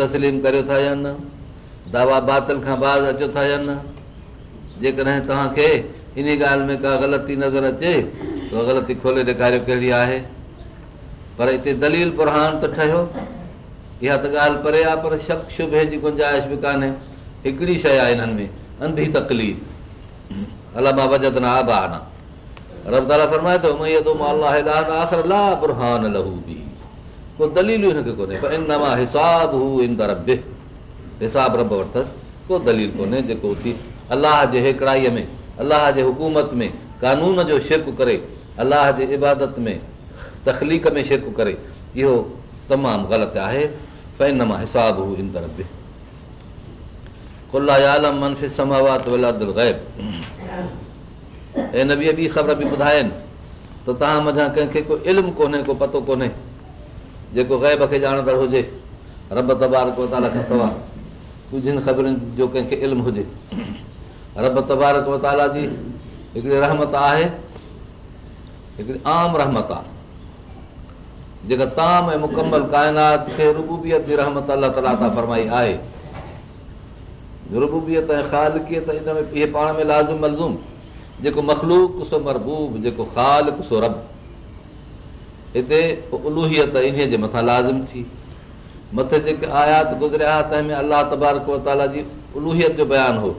या जेकॾहिं तव्हांखे इन ॻाल्हि में ग़लती खोले ॾेखारियो कहिड़ी आहे पर हिते त ठहियो इहा त ॻाल्हि परे आहे शक भे जी गुंजाइश बि कान्हे हिकिड़ी शइ आहे हिननि में अंधी तकलीफ़ को दलील हिनखे कोन्हे हिसाब हू इन रब हिसाब रब वरितसि को दलील कोन्हे जेको उथी अलाह जे हेकड़ाईअ में अलाह जे हुकूमत में कानून जो शिरक करे अलाह जे इबादत में तखलीक में शिरक करे इहो तमामु ग़लति आहे फैन मां हिसाब हू इन रब ख़ुला ख़बर बि ॿुधाइनि त तव्हां मथां कंहिंखे को इल्मु कोन्हे को पतो कोन्हे जेको ग़ैब खे ॼाणंदड़ हुजे रब खां सवाइ कुझनि ख़बरुनि जो कंहिंखे इल्मु हुजे रब ताला जी हिकिड़ी रहमत आहे हिकिड़ी आम रहमत आहे जेका ताम ऐं मुकमल काइनात खे रुबूबियत जी रहमत अलाह ताला ता फरमाई आहे रुबूबियत ऐं ख़ालकियत में इहे पाण में लाज़िम मलज़ूम जेको मखलूक सो महबूब जेको ख़ालक सो रब हिते उलूहियत इन जे मथां लाज़िम थी मथे जेके आयात त गुज़रिया तंहिंमें अलाह तबारक ताला जी उलूहियत जो बयानु हो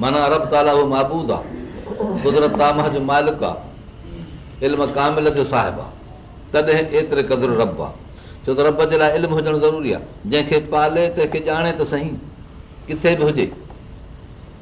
माना रब ताला उहो महबूद आहे कुदरत तामह जो मालिक आहे इल्म कामिल जो साहिबु आहे तॾहिं एतिरे क़दुरु रब आहे छो त रब जे लाइ इल्मु हुजणु ज़रूरी आहे जंहिंखे पाले तंहिंखे ॼाणे त सही किथे बि हुजे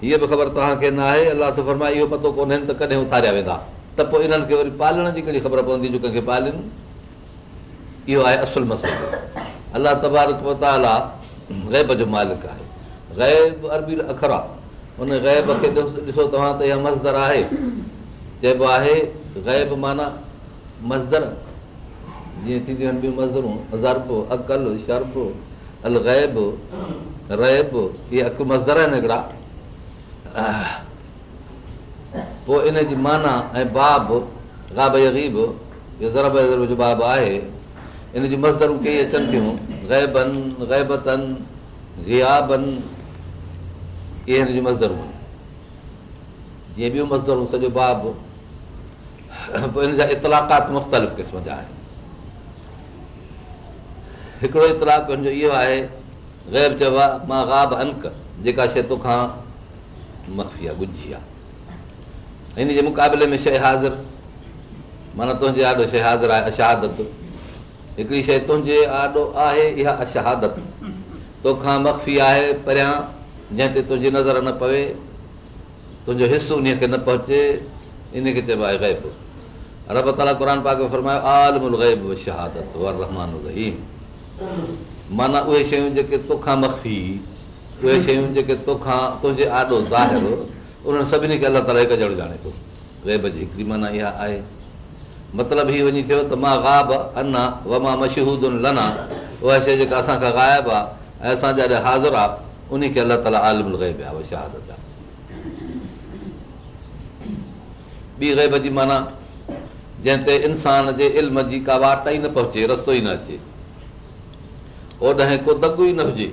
हीअ बि ख़बर तव्हांखे न आहे अलाह त फरमाए इहो पतो कोन्हे त कॾहिं उथारिया वेंदा त पोइ इन्हनि खे वरी पालण जी कहिड़ी ख़बर पवंदी जो कंहिंखे पालनि इहो आहे असुल मसइलो अलाह तबारक पोताला ग़ैब जो मालिक आहे ग़ैब अरबी अखर आहे उन ग़ैब खे ॾिसो तव्हां त इहा मज़दर आहे चइबो आहे ग़ैब माना मज़दर जीअं थींदियूं आहिनि ॿियूं मज़दरूं अज़रब अकल शरब अल ग़ैब रैब इहे अक मज़दर आहिनि हिकिड़ा Ah. पोइ इन जी माना ऐं बाब गाब इहो ज़रब ज़रब जो बाब आहे इन जी मज़दरूं कई अचनि थियूं इहे हिन जूं मज़दरूं आहिनि जीअं ॿियूं मज़दरूं सॼो बाब पोइ इन जा इतलाकात मुख़्तलिफ़ क़िस्म जा आहिनि हिकिड़ो इतलाकु इहो आहे ग़ैब चइबो आहे मां गाब बि अंक जेका शइ तोखां इन जे मुक़ाबले में शइ हाज़िर माना तुंहिंजे आॾो शइ हाज़िर आहे अशहादत हिकिड़ी शइ तुंहिंजे परियां जंहिं ते तुंहिंजी नज़र न पवे तुंहिंजो हिसो उन खे न पहुचे इनखे चइबो आहे उहे शयूं जेके तोखां तुंहिंजे आॾो ज़ाहिर उन्हनि सभिनी खे अलाह ताला हिकु जहिड़ो ॼाणे थो वेब जी हिकिड़ी माना इहा आहे मतिलबु हीअ वञी थियो त मां मां गना लना उहा शइ जेका असांखां ग़ाइब आहे ऐं असां जॾहिं हाज़िर आहे उन खे अल्ला ताला आलम लॻे पिया गैब जी माना जंहिं ते इंसान जे इल्म जी का वाट ई न पहुचे रस्तो ई न अचे ओॾहिं को दक ई न हुजे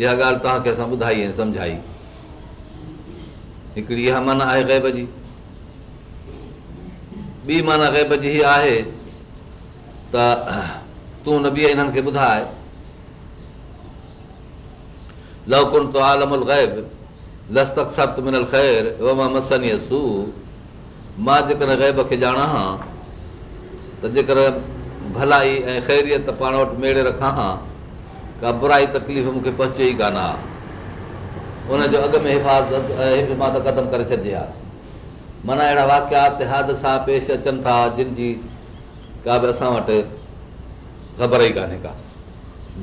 इहा ॻाल्हि तव्हांखे ॿुधाई समझाई ग़ैब जी ॿी माना ग़ैब जी आहे त तूं न ॿुधाए मां जेकॾहिं ग़ैब खे ॼाणा हा त जेकर भलाई ऐं ख़ैरियत पाण वटि मेड़े रखां हा का बुराई तकलीफ़ मूंखे पहुचे ई कान आहे उनजो अॻ में हिफ़ाज़त हित कदम करे छॾिजे हा माना अहिड़ा वाकियात हाद सां पेश अचनि था जिन जी का बि असां वटि ख़बर ई कान्हे का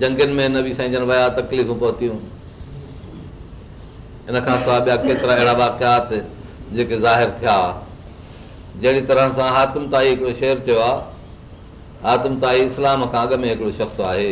जंगनि में साईं जन विया तकलीफ़ूं पहुतियूं इन खां सवाइ ॿिया केतिरा अहिड़ा वाकियात जेके ज़ाहिर थिया जहिड़ी तरह सां हातिम ताई हिकिड़ो शेर चयो आहे हातिम ताई इस्लाम खां अॻु में हिकिड़ो शख्स आहे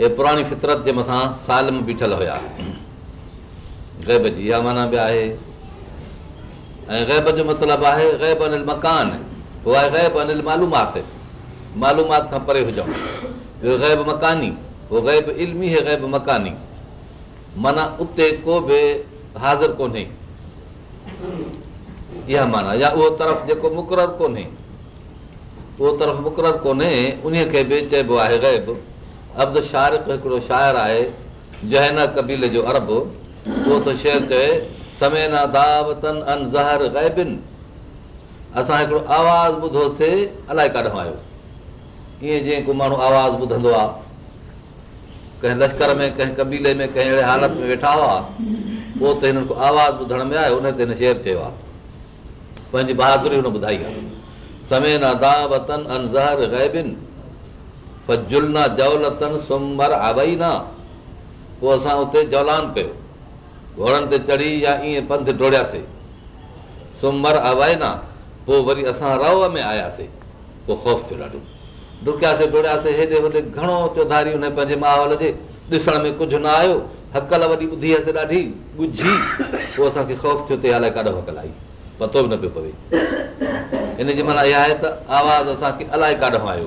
हे पुराणी फितरत जे मथां साल में बीठल हुया ग़ैब जी इहा माना बि आहे ऐं ग़ैब जो मतिलबु आहे ग़ैब अनिल मकान उहो आहे ग़ैब अनिल मालूमात मालूमात खां परे हुजऊं ॿियो ग़ैब मकानी उहो ग़ैब इल्मी ग़ैब मकानी माना उते को बि हाज़िर कोन्हे इहा माना या उहो तरफ़ जेको मुक़ररु कोन्हे उहो तरफ़ मुक़ररु कोन्हे उन खे बि चइबो आहे ग़ैब अब्दु शारिख हिकिड़ो शाइर आहे जहन कबीले जो अरब उहो त शेर चए न दावतन अन ज़हर ग़ैबिन असां हिकिड़ो आवाज़ु ॿुधोसीं अलाए काॾो आयो ईअं जीअं को माण्हू आवाज़ु ॿुधंदो आहे कंहिं लश्कर में कंहिं कबीले में कंहिं अहिड़े हालत में वेठा हुआ पोइ त हिन आवाज़ु ॿुधण में आयो हुन ते हिन शेर चयो आहे पंहिंजी बहादुरी हुन ॿुधाई आहे न दावतन अन ज़हर गैबिन पर जुलना सुमर सूमर न पोइ असां उते जवलान कयो घोड़नि ते चढ़ी या ईअं पंधु डोड़ियासीं सुमर आव न पोइ वरी असां रओ में आयासीं पोइ ख़ौफ़ थियो ॾाढो डुकियासीं डोड़ियासीं हेॾे होॾे घणो चौधारी हुन पंहिंजे माहौल जे ॾिसण में कुझु न आयो हकल वॾी ॿुधी हुअसि ॾाढी ॻुझी पोइ असांखे ख़ौफ़ थियो त अलाए काॾो हकल आई पतो बि न पियो पवे जी माना इहा आहे त आवाज़ असांखे अलाए काॾो आयो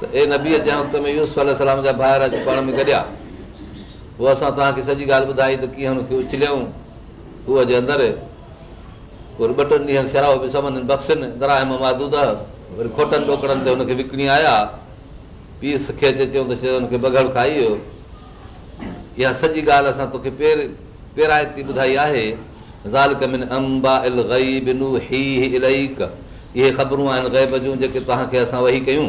त हे नबीअ जा में यूस ॿाहिरि अॼु पाण में गॾिया उहो असां तव्हांखे सॼी ॻाल्हि ॿुधाई त कीअं हुनखे उछलियऊं कुह जे अंदरि वरी ॿ टिनि ॾींहंनि शराब बि बक्सिन वरी खोटनि टोकड़नि ते हुनखे विकिणी आया पीउ सिखे हुनखे बघड़ खाई वियो इहा सॼी ॻाल्हि असां तोखे पेर ॿुधाई आहे इहे ख़बरूं आहिनि ग़ैब जूं जेके तव्हांखे असां वही कयूं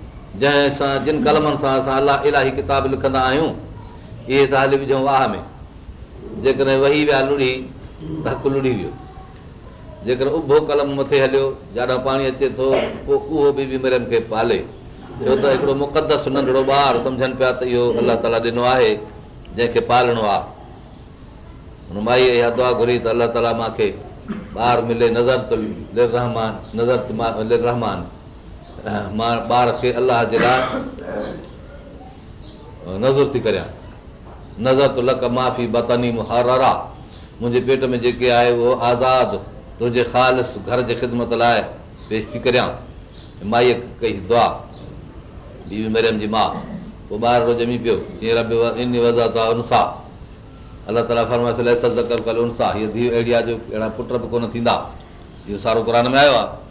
जंहिं सां जिन कलमनि सां असां अलाह इलाही किताब लिखंदा आहियूं इहे त हली विझूं वाह में जेकॾहिं वही विया लुड़ी त हक लुड़ी वियो जेकर उभो कलम मथे हलियो जाॾा पाणी अचे थो पोइ उहो बि वीमरनि खे पाले छो त हिकिड़ो मुक़दस नंढिड़ो ॿार सम्झनि पिया त इहो अलाह ताला ॾिनो आहे जंहिंखे पालणो आहे हुन माई इहा दुआ घुरी त अलाह ताला मूंखे ॿार मिले नज़र रहमान नज़र रहमान मां ॿार खे अलाह जे लाइ नज़र थी करियां नज़र त लक माफ़ी बतनी मुंहिंजे पेट में जेके आहे उहो आज़ादु तुंहिंजे ख़ालिस घर जे ख़िदमत लाइ पेश थी करियां माईअ कई दुआ ॾी मरियम जी माउ पोइ ॿार रोज़ ॼमी पियो इन उनसा उनसा अलाह ताला कल हीअ धीउ अहिड़ी आहे जो अहिड़ा पुट बि कोन थींदा इहो सारो क़ुर में आयो आहे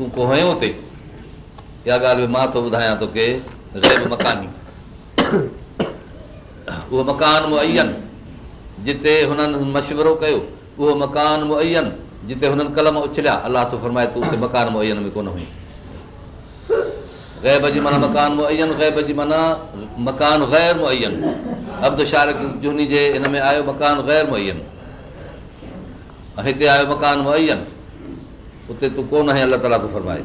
मां थो ग़ैर मकानी उहो मकान जिते हुननि मशवरो कयो उहो मकान हुननि कलम उछलिया अलाह तो फरमाए तूं मकान कोन हुई ग़ैब जी माना मकान मकान ग़ैर शारिक जूनी जे हिन में आयो मकान ग़ैर हिते आयो मकान उते तूं कोन आहे अलाह ताला तूं फरमाए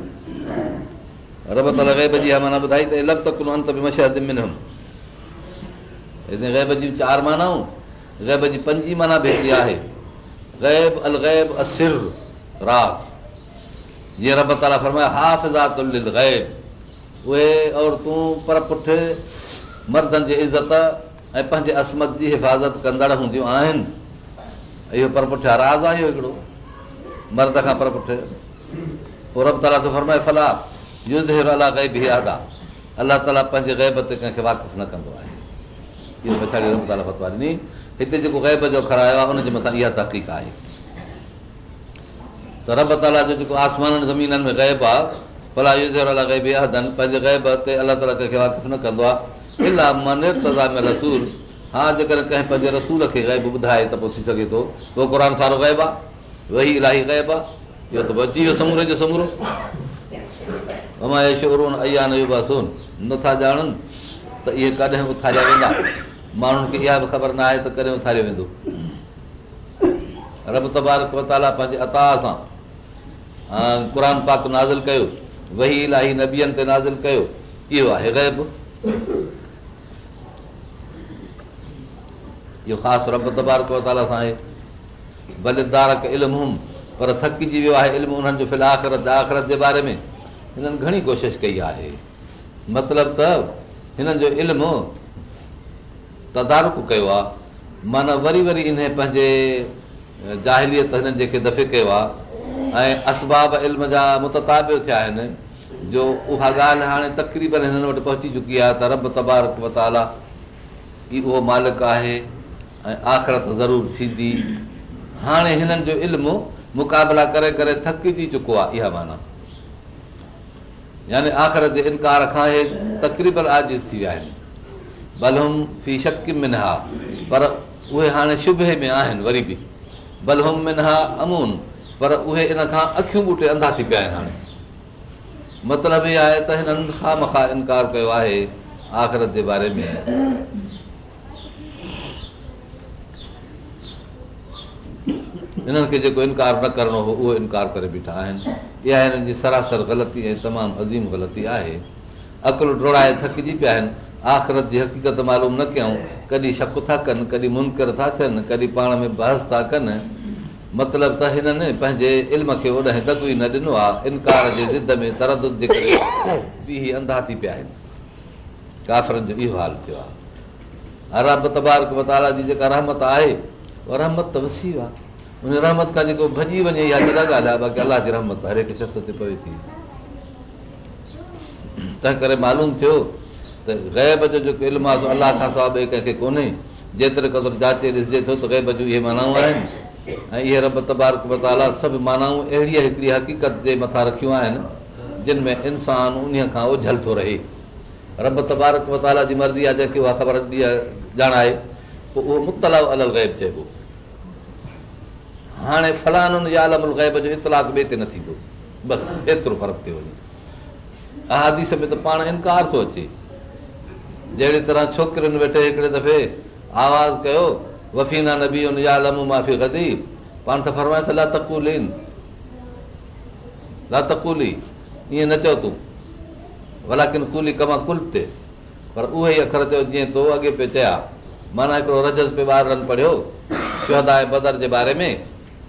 रब ताला ग़ैब जी ग़ैब जूं चारि मानाऊं ग़ैब जी पंजी माना आहे पर पुठ मर्दनि जी इज़त ऐं पंहिंजे असमत जी हिफ़ाज़त कंदड़ हूंदियूं आहिनि इहो पर पुठियां राज़ आहे हिकिड़ो मर्द खां पर पोइ रब ताला पंहिंजे ग़ैब ते कंदो आहे तहक़ीक़ आहे रब ताला जो जेको ज़मीननि में गैब आहे फला यूज़र पंहिंजे गैब ते अलाह हा जेकर खे गैब ॿुधाए त पोइ थी सघे सारो गैब आहे वही इलाही ग़ैब आहे इहो त बची वियो समूरे जो समूरो अमाए नथा ॼाणनि त इहे कॾहिं उथारिया वेंदा माण्हुनि खे इहा बि ख़बर न आहे त कॾहिं उथारियो वेंदो रब तबार कोताला पंहिंजे अता सां क़ुर पाक नाज़िल कयो वही इलाही नबियनि ते नाज़िल कयो इहो आहे ग़ैब इहो ख़ासि रब सां आहे भलिदारक इल्म हुम पर थकिजी वियो आहे इल्मु उन्हनि जो फिल आख़िरत आख़िरत जे बारे में हिननि घणी कोशिशि कई आहे मतिलबु त हिननि जो इल्मु तदारुक कयो आहे माना वरी वरी इन पंहिंजे जाहिलियत हिननि जेके दफ़े कयो आहे ऐं असबाब इल्म जा मुतताब थिया आहिनि जो उहा ॻाल्हि हाणे तक़रीबन हिननि वटि पहुची चुकी आहे त रब तबारक मताला ई उहो मालिक आहे ऐं आख़िरत ज़रूरु थींदी हाणे हिननि जो इल्मु मुक़ाबला करे थकी थी चुको आहे इहा माना यानी आख़िर जे इनकार खां इहे तक़रीबन आज़ीज़ थी विया आहिनि फी बलह मिना पर उहे हाणे शुभे में आहिनि वरी बि बलहुम मिना अमून पर उहे इन खां अखियूं ॿूटे अंधा थी पिया आहिनि हाणे मतिलबु इहो आहे त हिननि ख़ा इनकार कयो आहे आख़िरत जे बारे में हिननि खे जेको इनकार न करिणो हो उहो इनकार करे बीठा आहिनि इहा हिननि जी सरासर ग़लती ऐं थकिजी पिया आहिनि आख़िरत जी हक़ीक़त मालूम न कयूं कॾहिं शक था कनि थियनि कॾहिं पाण में बहस था कनि मतिलब त हिननि पंहिंजे इल्म खे ॾिनो आहे इनकार जे करे जेका रहमत आहे रहमती विया रहमत खां जेको भॼी वञे तंहिं करे मालूम थियो त ग़ैब जो जेको इल्मु आहे अलाह खां आहिनि ऐं इहे रब तबारकाला सभु मानाऊं अहिड़ी हकीत जे मथां रखियूं आहिनि जिन में इंसान खां उझल थो रहे रब तबारकाला जी मर्ज़ी आहे ॼाणाए अलॻि ग़ैब चएबो हाणे फलाननि जे आलम ग़ैब जो इतलाक ॿिए ते न थींदो बसि एतिरो फ़र्क़ु थियो वञे अहादीस में त पाण इनकार थो अचे जहिड़ी तरह छोकिरियुनि वेठे हिकिड़े दफ़े आवाज़ु कयो वफ़ीना जा माफ़ी गदी पाण त फरमाए फरमाइश ला तकूली ईअं न चओ तूं भला किन कूली कम कुल ते पर उहे ई अख़र चयो जीअं तो अॻे पियो चया माना हिकिड़ो रजस पियो ॿारनि पढ़ियो शहदा ऐं बदर जे बारे में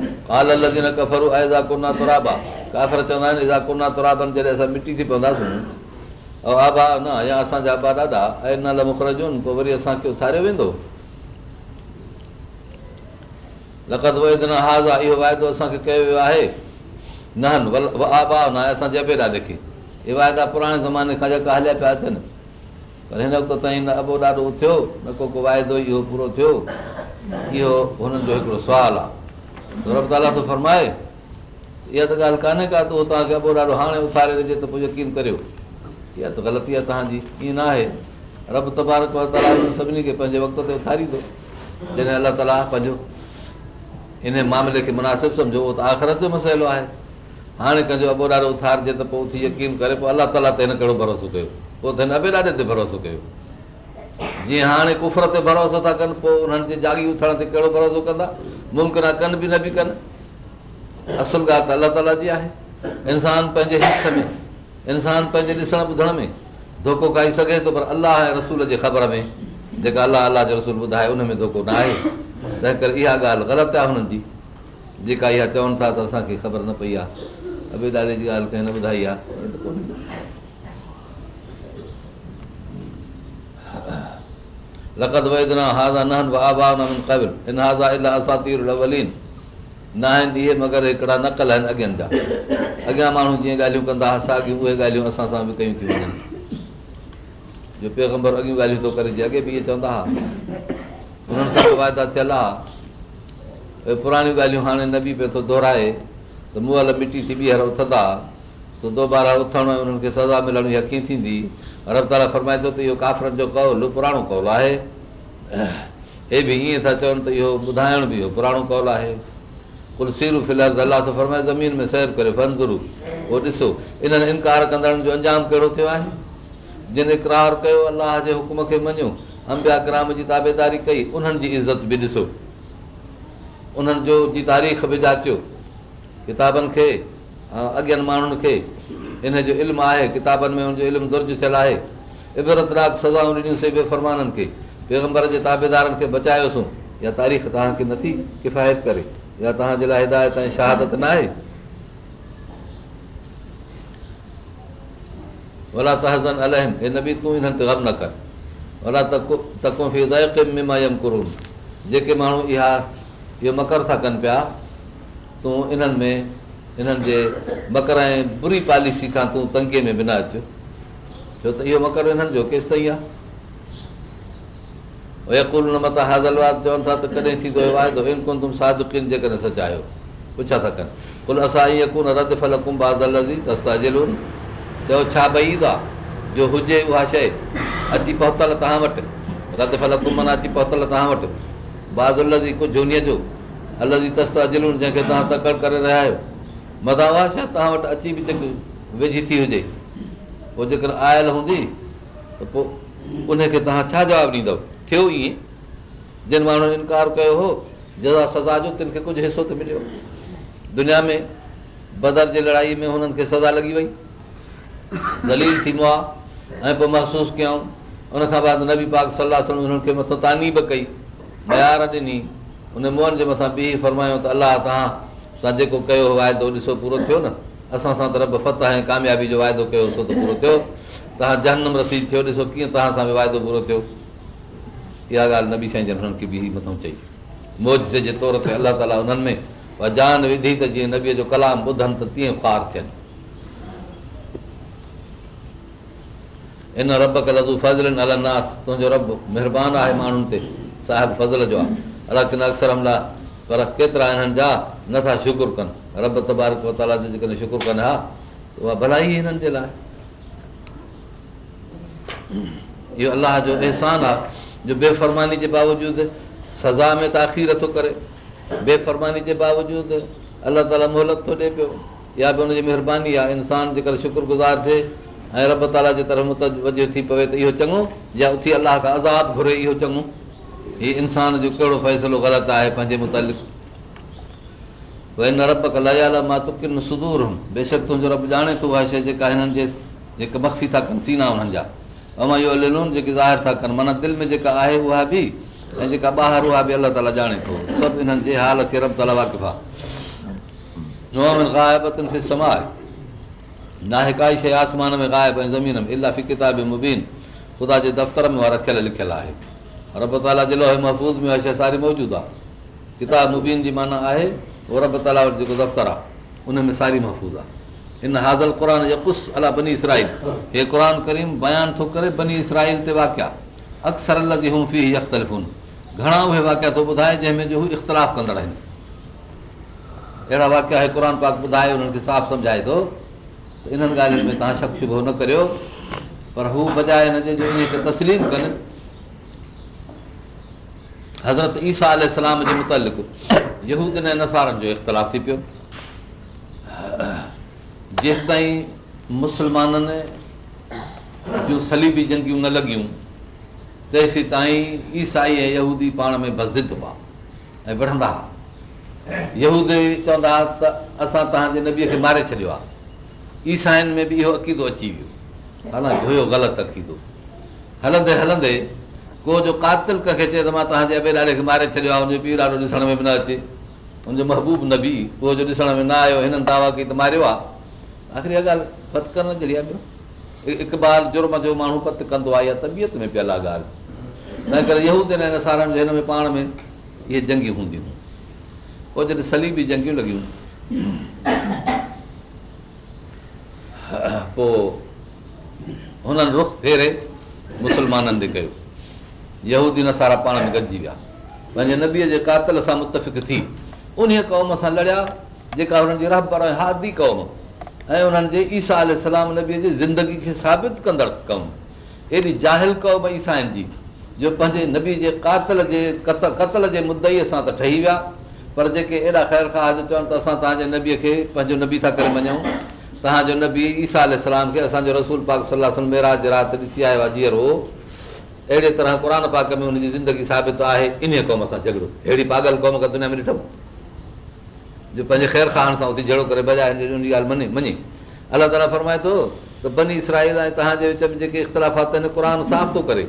मिटी थी पवंदासीं उथारियो वेंदो वाइदो कयो आहे न असां लिखी इहे वाइदा पुराणे ज़माने खां जेका हलिया पिया अचनि पर हिन ताईं ॾाढो थियो न को को वाइदो इहो थियो इहो हुननि जो रब ताला थो फरमाए इहा त ॻाल्हि कान्हे का त उहो तव्हांखे अॻो ॾाढो हाणे उथारे ॾिजे त पोइ यकीन करियो इहा त ग़लती आहे तव्हांजी ईअं न आहे रब तबारक सभिनी खे पंहिंजे वक़्त ते उथारींदो जॾहिं अलाह ताला पंहिंजो हिन मामले खे मुनासिबु सम्झो उहो त आख़िरत जो मसइलो आहे हाणे कंहिंजो अॻो ॾाढो उथारिजे त पोइ उथी यकीन करे पोइ अलाह ताला ते हिन कहिड़ो भरोसो कयो पोइ त हिन अबे ॾाॾे भरोसो कयो जीअं हाणे कुफर ते भरोसो था कनि पोइ उन्हनि जे जाॻी उथण ते कहिड़ो भरोसो कंदा मुमकिन आहे कनि बि न बि कनि असुल ॻाल्हि त अलाह ताला जी आहे इंसान पंहिंजे हिस में इंसान पंहिंजे ॾिसण ॿुधण में धोखो खाई सघे थो पर अलाह ऐं रसूल जे ख़बर में जेका अलाह अलाह जो रसूल ॿुधाए हुन में धोखो न आहे तंहिं करे इहा ॻाल्हि ग़लति आहे हुननि जी जेका इहा चवनि था त असांखे ख़बर न पई आहे अबी जी ॻाल्हि कंहिं न ॿुधाई आहे न आहिनि इहे मगर हिकिड़ा नकल आहिनि अॻियां जा अॻियां माण्हू जीअं कंदा साॻियूं उहे पेखंभर अॻियां जे अॻे बि इहे चवंदा वाइदा थियल आहे पुराणियूं ॻाल्हियूं हाणे न बि पियो थो दोहिराए त मूं मिटी टिॿी हर उथंदा सुधो ॿारहं उथण उन्हनि खे सज़ा मिलणु यकीन थींदी रब ताला फरमाए थो त इहो काफ़रत जो कौल पुराणो कौल आहे हे बि ईअं था चवनि त इहो ॿुधाइण बि इहो पुराणो कौल आहे फिलहाल अलाह फरमाए ज़मीन में सैर करे फंदुरु उहो ॾिसो इन्हनि इनकार कंदड़नि जो अंजाम कहिड़ो थियो आहे जिन इकरार कयो अलाह जे हुकुम खे मञियो अंबिया क्राम जी ताबेदारी कई उन्हनि जी इज़त बि ॾिसो उन्हनि जो जी तारीख़ बि जाचियो किताबनि खे अॻियनि माण्हुनि खे हिन जो इल्मु आहे किताबनि में हुनजो इल्मु दुर्ज थियलु आहे इबरतनाक सज़ाऊं ॾिनियूंसीं पैगम्बरनि जे ताबेदारनि खे बचायोसीं या तारीख़ तव्हांखे नथी किफ़ायत करे हिदायत न आहे ग़ल न कर माण्हू इहा मकर था कनि पिया तूं इन्हनि में हिननि जे मकर ऐं बुरी पॉलिसी खां तूं तंगीअ में बिना अचु छो त इहो मकर हिननि जो केसि ताईं आहे मथां हाज़ल वाद चवनि था त कॾहिं थींदो कोन तूं साधु किन जे करे सचायो पुछा था कनि कुल असां इहो कोन रद फलकुमा दस्ता जिल छा भई ईंदो आहे जो हुजे उहा शइ अची पहुतल तव्हां वटि रद रत फलकुमन अची पहुतल तव्हां वटि बादल जी कुझु झूनीअ जो अलॻि तस्त दस्ता जंहिंखे तव्हां तकड़ि करे रहिया आहियो मदावा छा तव्हां वटि अची बि वेझी थी हुजे पोइ जेकर आयल हूंदी त पोइ उनखे तव्हां छा जवाबु ॾींदव थियो ईअं जिन माण्हुनि इनकार कयो हो जदा सजा जो तिन खे कुझु हिसो त मिलियो दुनिया में बदर जे लड़ाई में हुननि खे सज़ा लॻी वई दलील थींदो आहे ऐं पोइ महसूसु कयऊं उनखां बाद नबी पाक सलाह हुननि खे मथां तानी बि कई मयार ॾिनी उन मोहन जे मथां बीह फ़र्मायो त अलाह तव्हां जेको कयो वाइदो थियो कामयाबी जो वाइदो कयो जान विधी तबीअ जो कलाम ॿुधनि तीअं थियनि जो पर केतिरा हिननि जा नथा शुकुर कनि रब तबारक जो जेकॾहिं शुकुर कनि हा त उहा भलाई हिननि जे लाइ इहो अलाह जो अहसान आहे जो बेफ़रमानी जे बावजूदि सज़ा में ताख़ीर थो करे बेफ़रमानी जे बावजूदि अलाह ताला मोहलत थो ॾिए पियो इहा बि हुनजी महिरबानी आहे इंसान जेकॾहिं शुक्रगुज़ार थिए ऐं रब ताला जे तरफ़ थी पवे त इहो चङो या उथी अलाह खां आज़ादु घुरे इहो चङो हीउ इंसान जो कहिड़ो फ़ैसिलो ग़लति आहे पंहिंजे बेशक तुंहिंजो रब ॼाणे थो उहा शइ जेका हिननि जेके मख़फ़ी था कनि सीना दिलि में जेका आहे उहा बि अलाह थो लिखियलु आहे रब ताला जे लोहे महफ़ूज़ में शइ सारी मौजूदु आहे किताब मुबीन जी माना आहे उहो रब ताला वटि जेको दफ़्तरु आहे उन में सारी महफ़ूज़ आहे हिन हाज़ल अला बनी इसराईल हे क़ुर करीम बयानु थो करे बनी इसराईल ते वाकिया अक्सर घणा उहे वाकिया थो ॿुधाए जंहिंमें जो हू इख़्तिलाफ़ कंदड़ आहिनि अहिड़ा वाकिया हे क़ुर पाक ॿुधाए उन्हनि खे साफ़ु सम्झाए थो इन्हनि ॻाल्हियुनि में तव्हां शकशुगो न करियो पर हू बजाए हिनजे इन ते तस्लीम कनि हज़रत ईसा अलाम जे मुतालहूदीन ऐं नसारनि जो इख़्तिलाफ़ थी पियो जेसि ताईं मुसलमाननि जूं सलीबी जंगियूं न लॻियूं तेसि ताईं ईसाई ऐं यहूदी पाण में बस्ज़िद हुआ ऐं विढ़ंदा हुआ यहूदी चवंदा हुआ त असां तव्हांजे नबीअ खे मारे छॾियो आहे ईसाइनि में बि इहो अक़ीदो अची वियो हालांकि हुयो ग़लति अक़ीदो हलंदे हलंदे को जो कातिल कंहिंखे चए त मां तव्हांजे अबे ॾाॾे खे मारे छॾियो आहे हुनजो पीउ ॾाॾो ॾिसण में बि न अचे हुनजो महबूब न बि को जो ॾिसण में न आयो हिननि दावा की त मारियो आहे आख़िरी इहा ॻाल्हि पत करण जहिड़ी आहे ॿियो इकबाल जुर्म जो माण्हू पत कंदो आहे इहा तबियत में पियल आहे ॻाल्हि इन करे हिन हिन सारनि जो में पाण में इहे जंगियूं हूंदियूं पोइ जॾहिं सलीॿी जंगियूं लॻियूं पोइ हुननि रुख फेरे मुस्लमाननि ते कयो यूदी नसारा पाण में गॾिजी विया पंहिंजे नबीअ जे कातल सां मुतफ़िक़ थी उन क़ौम सां लड़िया जेका हुननि जी रहबर ऐं हादी क़ौम ऐं उन्हनि जे ईसा सलाम नबीअ जी ज़िंदगी खे साबित कंदड़ क़ौम एॾी जाहिल क़ौम ईसा जी जो पंहिंजे नबी जे कातल जे कतल कतल जे मुदईअ सां त ठही विया पर जेके एॾा ख़ैर खां चवनि त असां तव्हांजे नबीअ खे पंहिंजो नबी था करे मञूं तव्हांजो नबी ईसा अलसलाम खे असांजो रसूल पाक सलाह महिराज राति ॾिसी आयो आहे जीअरो अहिड़े तरह क़ुर पाक में हुनजी ज़िंदगी साबित आहे इन क़ौम सां झगड़ो अहिड़ी पागल क़ौम खां दुनिया में ॾिठो जो पंहिंजे ख़ैर ख़ान सां उते सांड़ो करे बजाए ॻाल्हि मञे मञे अलाह ताला फरमाए थो त बनी इसराईल ऐं तव्हांजे विच में जेके इख़्तिलाफ़ात आहिनि क़ुर साफ़ थो करे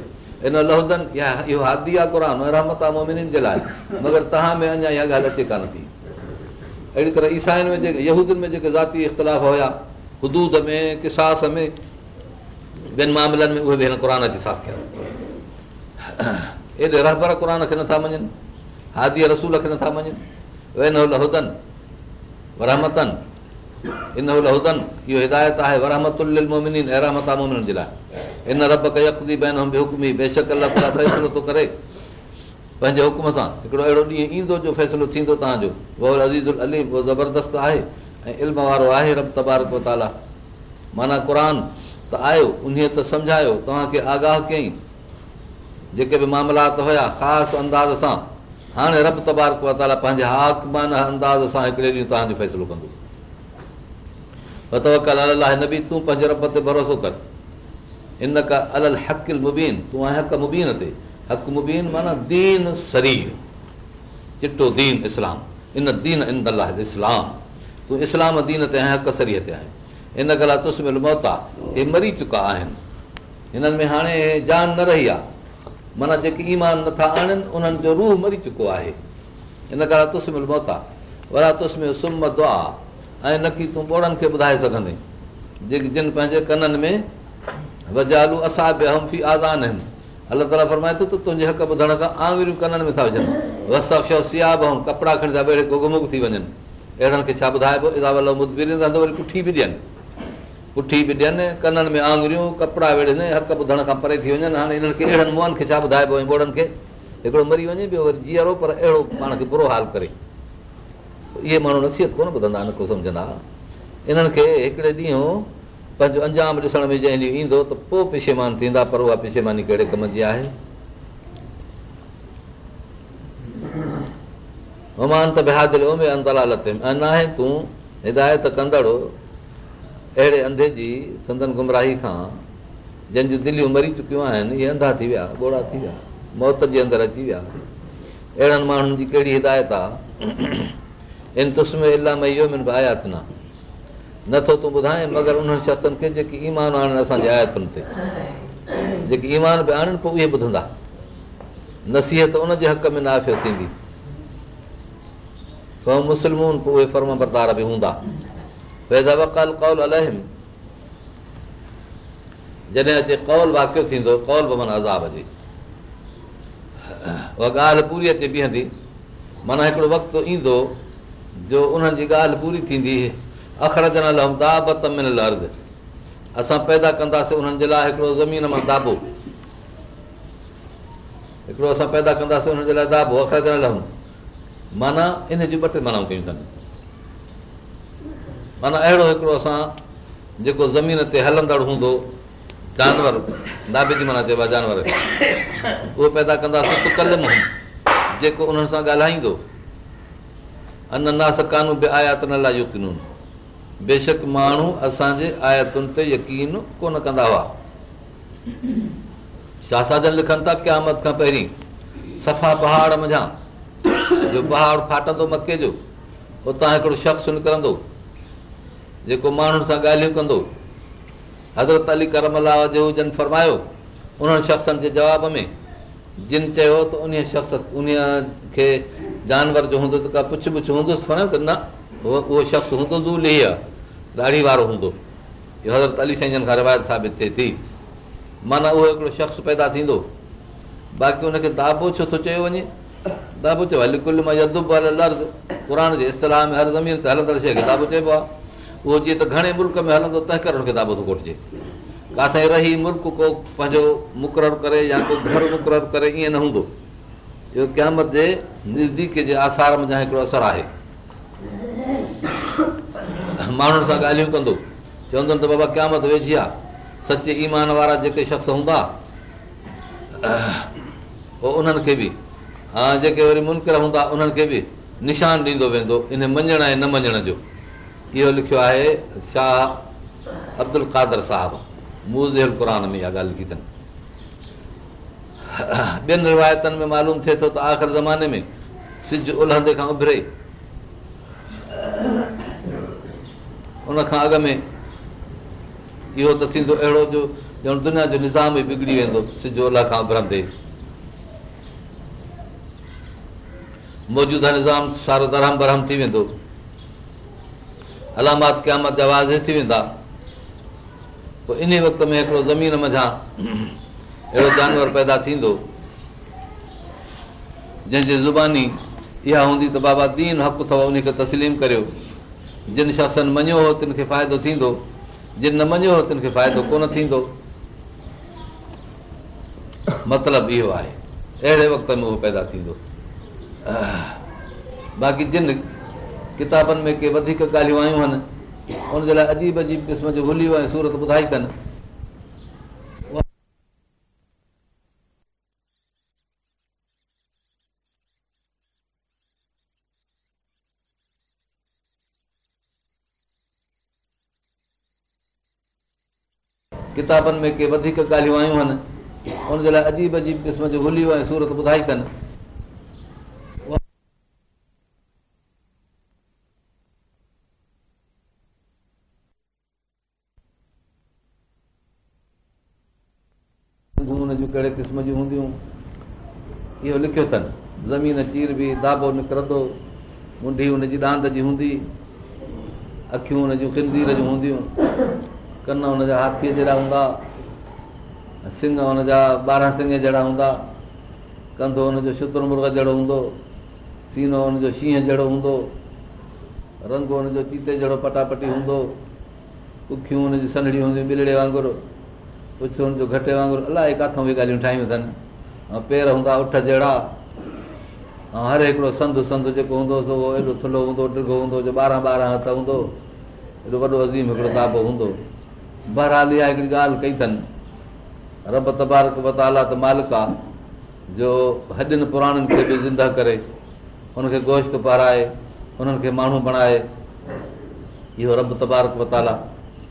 इन या इहो हादी आहे आहे क़ुर रहमत मोमिन जे लाइ मगर तव्हां में अञा इहा ॻाल्हि अचे कान थी अहिड़ी तरह ईसाइनि में जेके यहूदियुनि में जेके ज़ाती इख़्तिलाफ़ हुया हुदूद में किसास में ॿियनि मामलनि में उहे बि हिन क़ुर जी साफ़ कया एॾे रहबर क़ुर खे नथा मञनि हादीअ रसूल खे नथा मञनि इन वरहमतनिदन इहो हिदायत आहे जे लाइ इन रब बेशक अलाह ताला फ़ैसिलो थो करे पंहिंजे हुकुम सां हिकिड़ो अहिड़ो ॾींहुं ईंदो जो फ़ैसिलो थींदो तव्हांजो वह अज़ीज़ल अली उहो ज़बरदस्तु आहे ऐं इल्म वारो आहे रब तबार ताला माना क़ुर त आयो उन्हीअ त सम्झायो तव्हांखे आगाह कयईं जेके बि मामलात हुया ख़ासि अंदाज़ सां हाणे रब तबारक कयो पंहिंजे हाकमान तव्हांजो फ़ैसिलो कंदो तूं पंहिंजे भरोसो कर इन दीन इस्लाम तूं इस्लाम दीन ते आहे इन कला तुस्िल मरी चुका आहिनि हिननि में हाणे जान न रही आहे माना जेके ईमान नथा आणनि उन्हनि जो रूह मरी चुको आहे इन करे ऐं न की तूं ॿोड़नि खे ॿुधाए सघंदे जेके जिन पंहिंजे कननि में आहिनि अलाह ताला फरमाए थो तुंहिंजे ॿुधण खां आङुरियूं कननि में था विझनि कपिड़ा खणी थाग थी वञनि खे छा ॿुधाइबो पुठी बि ॾियनि पुठी बि ॾियनि कननि में आङुरियूं कपिड़ा वेड़नि हक ॿुधण खां परे थी वञनि हाणे हिननि खे अहिड़नि खे छा ॿुधाइबो ॿोड़नि खे हिकिड़ो मरी वञे ॿियो वरी जीअरो पर अहिड़ो पाण खे बुरो हाल करे इहे माण्हू नसीहत कोन ॿुधंदा न को सम्झंदा इन्हनि खे हिकिड़े ॾींहुं पंहिंजो अंजाम ॾिसण में जंहिं ॾींहुं ईंदो त पोइ पिशेमान थींदा पर उहा पिशेमानी कहिड़े कम जी आहे त बिहादिल ओमे न आहे तूं हिदायत कंदड़ अहिड़े अंधे जी संदन गुमराही खां जंहिंजूं दिलियूं मरी चुकियूं आहिनि इहे अंधा थी विया गोरा थी विया मौत जे अंदरि अची विया अहिड़नि माण्हुनि जी कहिड़ी हिदायत आहे इन तुस्म इहो मिन बि आयातना नथो तूं ॿुधाए मगर उन्हनि शख्सनि खे जेके ईमान आणनि असांजे आयातुनि ते जेके ईमान बि आणनि पोइ उहे ॿुधंदा नसीहत उनजे हक़ में नाफ़ियो थींदी मुस्लमून पोइ उहे फर्म बरदार बि हूंदा पैदा वकाल कौल अल जॾहिं कौल वाकियो थींदो कौल बि माना अज़ाब जी उहा ॻाल्हि पूरी अचे बीहंदी माना हिकिड़ो वक़्तु ईंदो जो उन्हनि जी ॻाल्हि पूरी थींदी अख़र ॼण लह त लर्द असां पैदा कंदासीं उन्हनि जे लाइ हिकिड़ो ज़मीन मां दाबो हिकिड़ो असां पैदा कंदासीं उन्हनि जे लाइ अख़र ॼण लहम माना इन जूं ॿ टे माना कयूं अथनि माना अहिड़ो हिकिड़ो असां जेको ज़मीन ते हलंदड़ हूंदो जानवर नाबेदी माना चइबो आहे जानवर उहो पैदा कंदासीं हुआसीं त कल जेको उन्हनि सां ॻाल्हाईंदो अन नास कानू बि आयात न लाइ लाकिन बेशक माण्हू असांजे आयातुनि ते यकीन कोन कंदा हुआ शाह साधन लिखनि था क़यामत खां पहिरीं सफ़ा पहाड़ मझा जो पहाड़ फाटंदो मके जो उतां हिकिड़ो शख़्स निकिरंदो जेको माण्हुनि सां ॻाल्हियूं कंदो हज़रत अली करम करमला जे फरमायो उन्हनि शख़्सनि जे जवाब में जिन चयो त उन शख़्स उन खे जानवर जो हूंदो त का पुछ पुछ हूंदुसि वणियो त न उहो शख़्स हूंदो आहे ॾाढी वारो हूंदो इहो हज़रत अली साईं जन खां रिवायत साबित थिए थी माना उहो हिकिड़ो शख़्स पैदा थींदो बाक़ी उनखे दाबो छो थो चयो वञे दाबो चयो हली कुल मां यदुब क़ुर जे इस्तलाह में हर ज़मीन ते हलंदड़ शइ खे दाबो चइबो आहे उहो जीअं त घणे मुल्क़ में हलंदो तंहिं करे हुनखे दाबो थो घुरिजे किथे रही मुल्क को पंहिंजो मुक़ररु करे या को घर मुक़ररु करे ईअं न हूंदो इहो क़यामत जे नज़दीक जे आसार मुंहिंजा हिकिड़ो असरु आहे माण्हुनि सां ॻाल्हियूं कंदो चवंदो त बाबा क़यामत वेझी आहे सचे ईमान वारा जेके शख्स हूंदा पोइ उन्हनि खे बि हा जेके वरी मुनकिर हूंदा उन्हनि खे बि निशान ॾींदो वेंदो इन मञण ऐं न मञण जो इहो लिखियो आहे शाह अब्दुल कादर मूज़ेल क़ुर में इहा ॻाल्हि लिखी अथनि ॿियनि रिवायतनि में मालूम थिए थो त आख़िर ज़माने में सिज उल्हंदे खां उभरे उनखां अॻ में इहो त थींदो अहिड़ो जो ॼण दुनिया जो निज़ाम ई बिगड़ी वेंदो सिज उल्ह खां उभरंदे मौजूदा निज़ाम सारो दरहम बरहम थी वेंदो अलामात क़यामत जा वाज़े थी वेंदा पोइ इन वक़्त में हिकिड़ो ज़मीन मज़ा अहिड़ो जानवर पैदा थींदो जंहिंजी ज़ुबानी इहा हूंदी त बाबा दीन हक़ु अथव उनखे तस्लीम करियो जिन शख़्सनि मञियो हो तिन खे फ़ाइदो थींदो जिन न मञियो हो तिन खे फ़ाइदो कोन थींदो मतिलबु इहो आहे अहिड़े वक़्त में उहो पैदा थींदो बाक़ी जिन किताब में के वधीक ॻाल्हियूं आयूं आहिनि सूरत ॿुधाई अथनि किताब में के वधीक ॻाल्हियूं आयूं आहिनि उनजे लाइ अजीब अजीब क़िस्म जूं हुलियूं ऐं सूरत ॿुधाई अथनि अथनि मुंढी हुनजी डांद जी हूंदी अखियूं हुन हाथीअ जहिड़ा हूंदा सिंग हुन जा ॿारहं सिंग जहिड़ा हूंदा कंधो हुन जो शितु मुर्ग जहिड़ो हूंदो सीनो हुनजो शींहं जहिड़ो हूंदो रंग हुनजो चीते जहिड़ो पटापटी हूंदो कुखियूं हुन जूं सनड़ियूं बिलड़े वांगुरु कुझु हुनजो घटे वांगुरु इलाही किथां बि ॻाल्हियूं ठाहियूं अथनि ऐं पेर हूंदा उठ जहिड़ा ऐं हर हिकिड़ो संदु संदु जेको हूंदो एॾो थुल्हो हूंदो ॾिघो हूंदो जो ॿारहं ॿारहं हथु हूंदो एॾो वॾो अज़ीम हिकिड़ो ताॿो हूंदो बहराल इहा हिकिड़ी ॻाल्हि कई अथनि रब तबारक बाला त मालिक आहे जो हॾनि पुराणनि खे बि ज़िंदह करे हुनखे गोश्त पाराए हुननि खे माण्हू बणाए इहो रब तबारक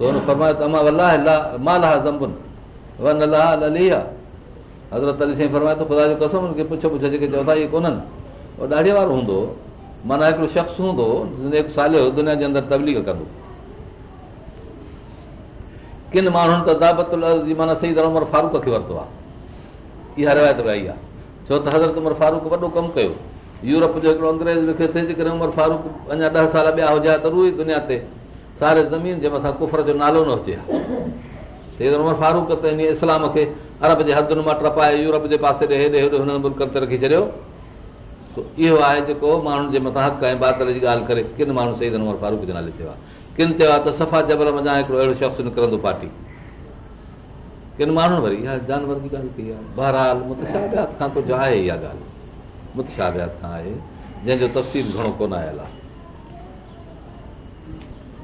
खस हूंदो माण्हुनि खे वरितो आहे इहा रिवायत भई आहे छो त हज़रत उमर फारूक वॾो कमु कयो यूरोप जो हिकिड़ो अंग्रेज लिखियो उमर फारूक अञा ॾह साल ॿिया हुजा त रू ई सारे ज़मीन जे मथां कुफर जो नालो न अचे जे हदुनि मां टपाए यूरोप जे पासे ॾे ते रखी छॾियो इहो आहे जेको माण्हुनि जे मथां हक़ ऐं बातल जी ॻाल्हि करे किन माण्हू शहीद नमर फारूक जे नाले थियो आहे किन चयो आहे त सफ़ा जबल मञा हिकिड़ो अहिड़ो शख़्स निकिरंदो पार्टी किन माण्हुनि वरी इहा जानवर जी ॻाल्हि कई आहे बहरहाल खां कुझु आहे इहा ॻाल्हि मुताबियात खां आहे जंहिंजो तफ़सील घणो कोन आयल आहे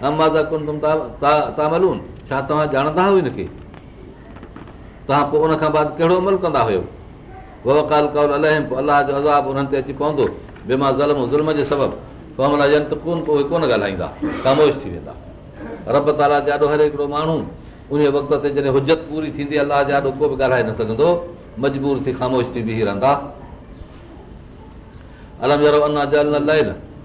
छा तव्हां ॼाणंदा हिनखे तव्हां कहिड़ो अमल कंदा हुयो ॻाल्हाईंदा ख़ामोश थी वेंदा रब हिकिड़ो माण्हू उन वक़्त जॾहिं हुजत पूरी थींदी अलॻि को बि ॻाल्हाए न सघंदो मजबूर थी ख़ामोश थी बीह रहंदा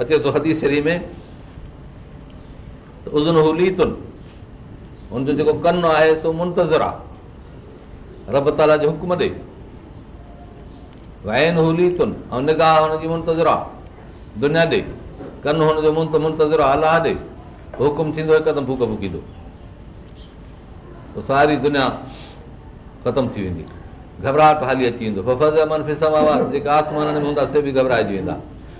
अचे थो हदी शरी में उज़न हू लीतुन हुनजो जेको कन आहे सो मुंतज़र आहे रब ताला जे हुकुम ॾे हू लीतुन आहे दुनिया ॾे कन हुनजो मुंत मुंतज़र आहे अलाह ॾे हुकुम थींदो हिकदमि भुकींदो सारी दुनिया ख़तमु थी वेंदी घबराहट हाली अची वेंदो जेके आसमान में हूंदा से बि घबराइजी वेंदा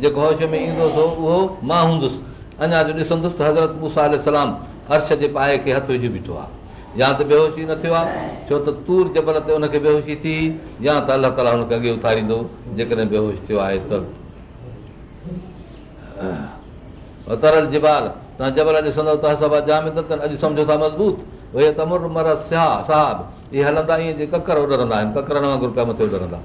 जेको होश में ईंदो हो उहो मां हूंदुसि अञा जो ॾिसंदुसि त हज़रत मूसा सलाम अर्श जे पाए खे हथु विझी बीठो आहे या त बेहोशी न थियो आहे छो त तूर जबल ते हुनखे बेहोशी थी या त अलाह ताला हुनखे अॻे उथारींदो जेकॾहिं बेहोश थियो आहे त तरल जबाल तव्हां जबल ॾिसंदव त सभु जाम अॼु सम्झो था मज़बूत उहे तमुर मर सिया इहे हलंदा ईअं जे ककर ककरंदा आहिनि ककरनि वांगुरु पिया मथे ड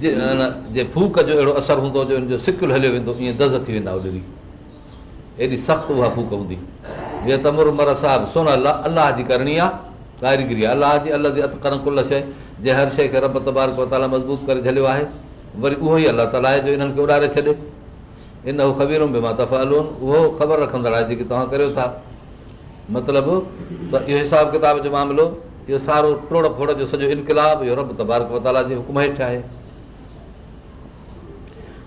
जे फूक जो अहिड़ो असरु हूंदो जो हिन जो सिकिल हलियो वेंदो ईअं दज़ थी वेंदा एॾी सख़्तु उहा फूक हूंदी जीअं तमुर मुरमर साहिबु सोन अला अलाह जी करणी आहे कारीगरी आहे अलाह जी अलाह जी अत कुल शइ जे हर शइ खे रब ताला मज़बूत करे छॾियो आहे वरी उहो ई अलाह ताला आहे जो इन्हनि खे उॾारे छॾे इन उहो ख़बीरुनि बि मां तफ़ा उहो ख़बर रखंदड़ आहे जेकी तव्हां करियो था मतिलबु त इहो हिसाब किताब जो मामिलो इहो सारो टोड़ फोड़ जो सॼो इनकलाब इहो रब तबारक जे हुकुम हेठि आहे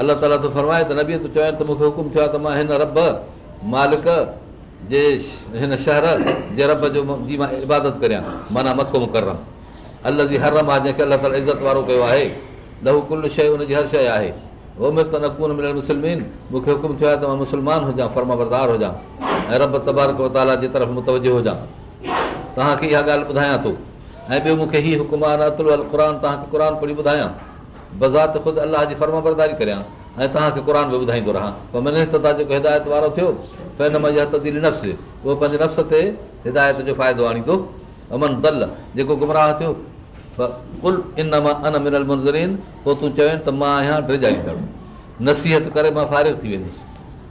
अलाह ताला थो फरमाए त त मूंखे हुकुम थियो आहे त मां हिन रब मालिक मां इबादत करियां अलाह जी हर रमा जंहिंखे अलाह ताला इज़त वारो कयो आहे न हू कुल शइ हुनजी हर शइ आहे मुस्लमिन मूंखे हुकुम थियो आहे त मां मुस्लमान हुजां फर्म बरदार हुजां ऐं इहा ॻाल्हि ॿुधायां थो ऐं ॿियो मूंखे हीउ पढ़ी ॿुधायां बज़ात ख़ुदि अलाह जी फर्मा बरदारी करियां ऐं तव्हांखे हिदायत वारो थियो पंज नफ़्स ते हिदायत जो फ़ाइदो आणींदो त मां आहियां नसीहत करे मां फ़ारिग थी वेंदुसि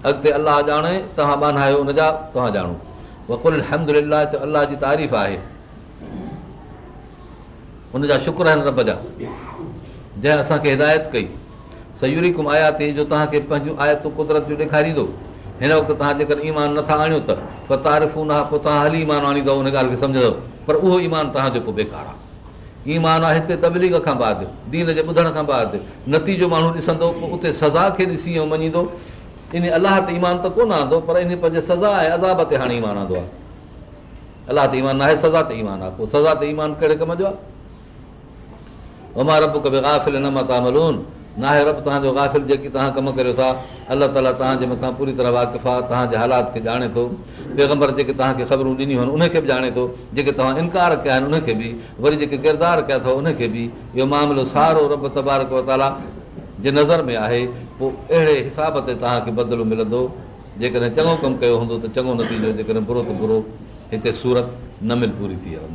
अॻिते अलाह ॼाणे तव्हां बाहनायो कुल चयो अलाह जी तारीफ़ आहे जंहिं असांखे हिदायत कई सयूरी कुम आया अथई जो तव्हांखे पंहिंजूं आयतूं कुदरत जूं ॾेखारींदो हिन वक़्तु तव्हां जेकर ईमान नथा आणियो त तारीफ़ुनि खां पोइ तव्हां हली ईमान आणींदव उन ॻाल्हि खे समुझंदव पर उहो ईमान तव्हांजो पोइ बेकार आहे ईमान आहे हिते तबलीग खां बाद दीन जे ॿुधण खां बाद नतीजो माण्हू ॾिसंदो पोइ उते सज़ा खे ॾिसी ऐं मञींदो इन अलाह ते ईमान त कोन आंदो पर इन पंहिंजे सज़ा ऐं अज़ाबत ते हाणे ईमान आंदो आहे अलाह ते ईमान आहे सज़ा ते ईमान आहे पोइ सज़ा ते ईमान कहिड़े कम जो आहे उमा रब तव्हांजो गाफ़िल जेकी तव्हां कमु करियो था अलाह ताला तव्हांजे मथां पूरी तरह वाक़िफ़ आहे तव्हांजे हालात खे ॼाणे थो बेगंबर जेके तव्हांखे ख़बरूं ॾिनियूं आहिनि उनखे बि ॼाणे थो जेके तव्हां इनकार कया आहिनि उनखे बि वरी जेके किरदार कया अथव उनखे बि इहो मामिलो सारो रब तबारक जे नज़र में आहे पोइ अहिड़े हिसाब ते तव्हांखे बदिलो मिलंदो जेकॾहिं चङो कमु कयो हूंदो त चङो नतीजो जेकॾहिं बुरो बुरो त हिते सूरत न मिल पूरी थी आहे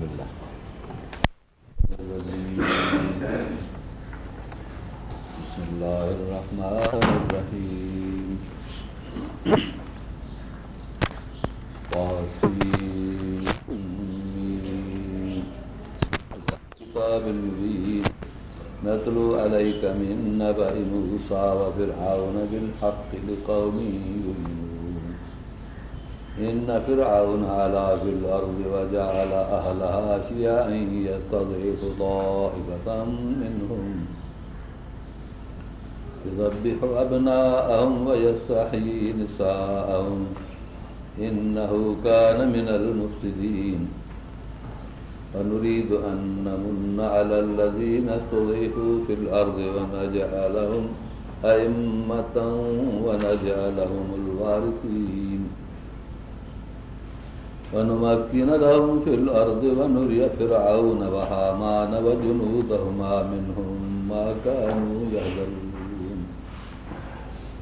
الله الرحمن الرحيم كتاب مبين نتلو عليك من نبأ موسى وفرعون بالحق لقوم يؤمنون إن فرعون علا في الأرض وجعل أهلها شيئا يستضعف طائفة منهم يذبح أبناءهم ويستحيي نساءهم إنه كان من المفسدين ونريد أن نمن على الذين استضيفوا في الأرض ونجعلهم أئمة ونجعلهم الوارثين ونمكن لهم في الأرض ونري فرعون وهامان وجنودهما منهم ما كانوا يهزلون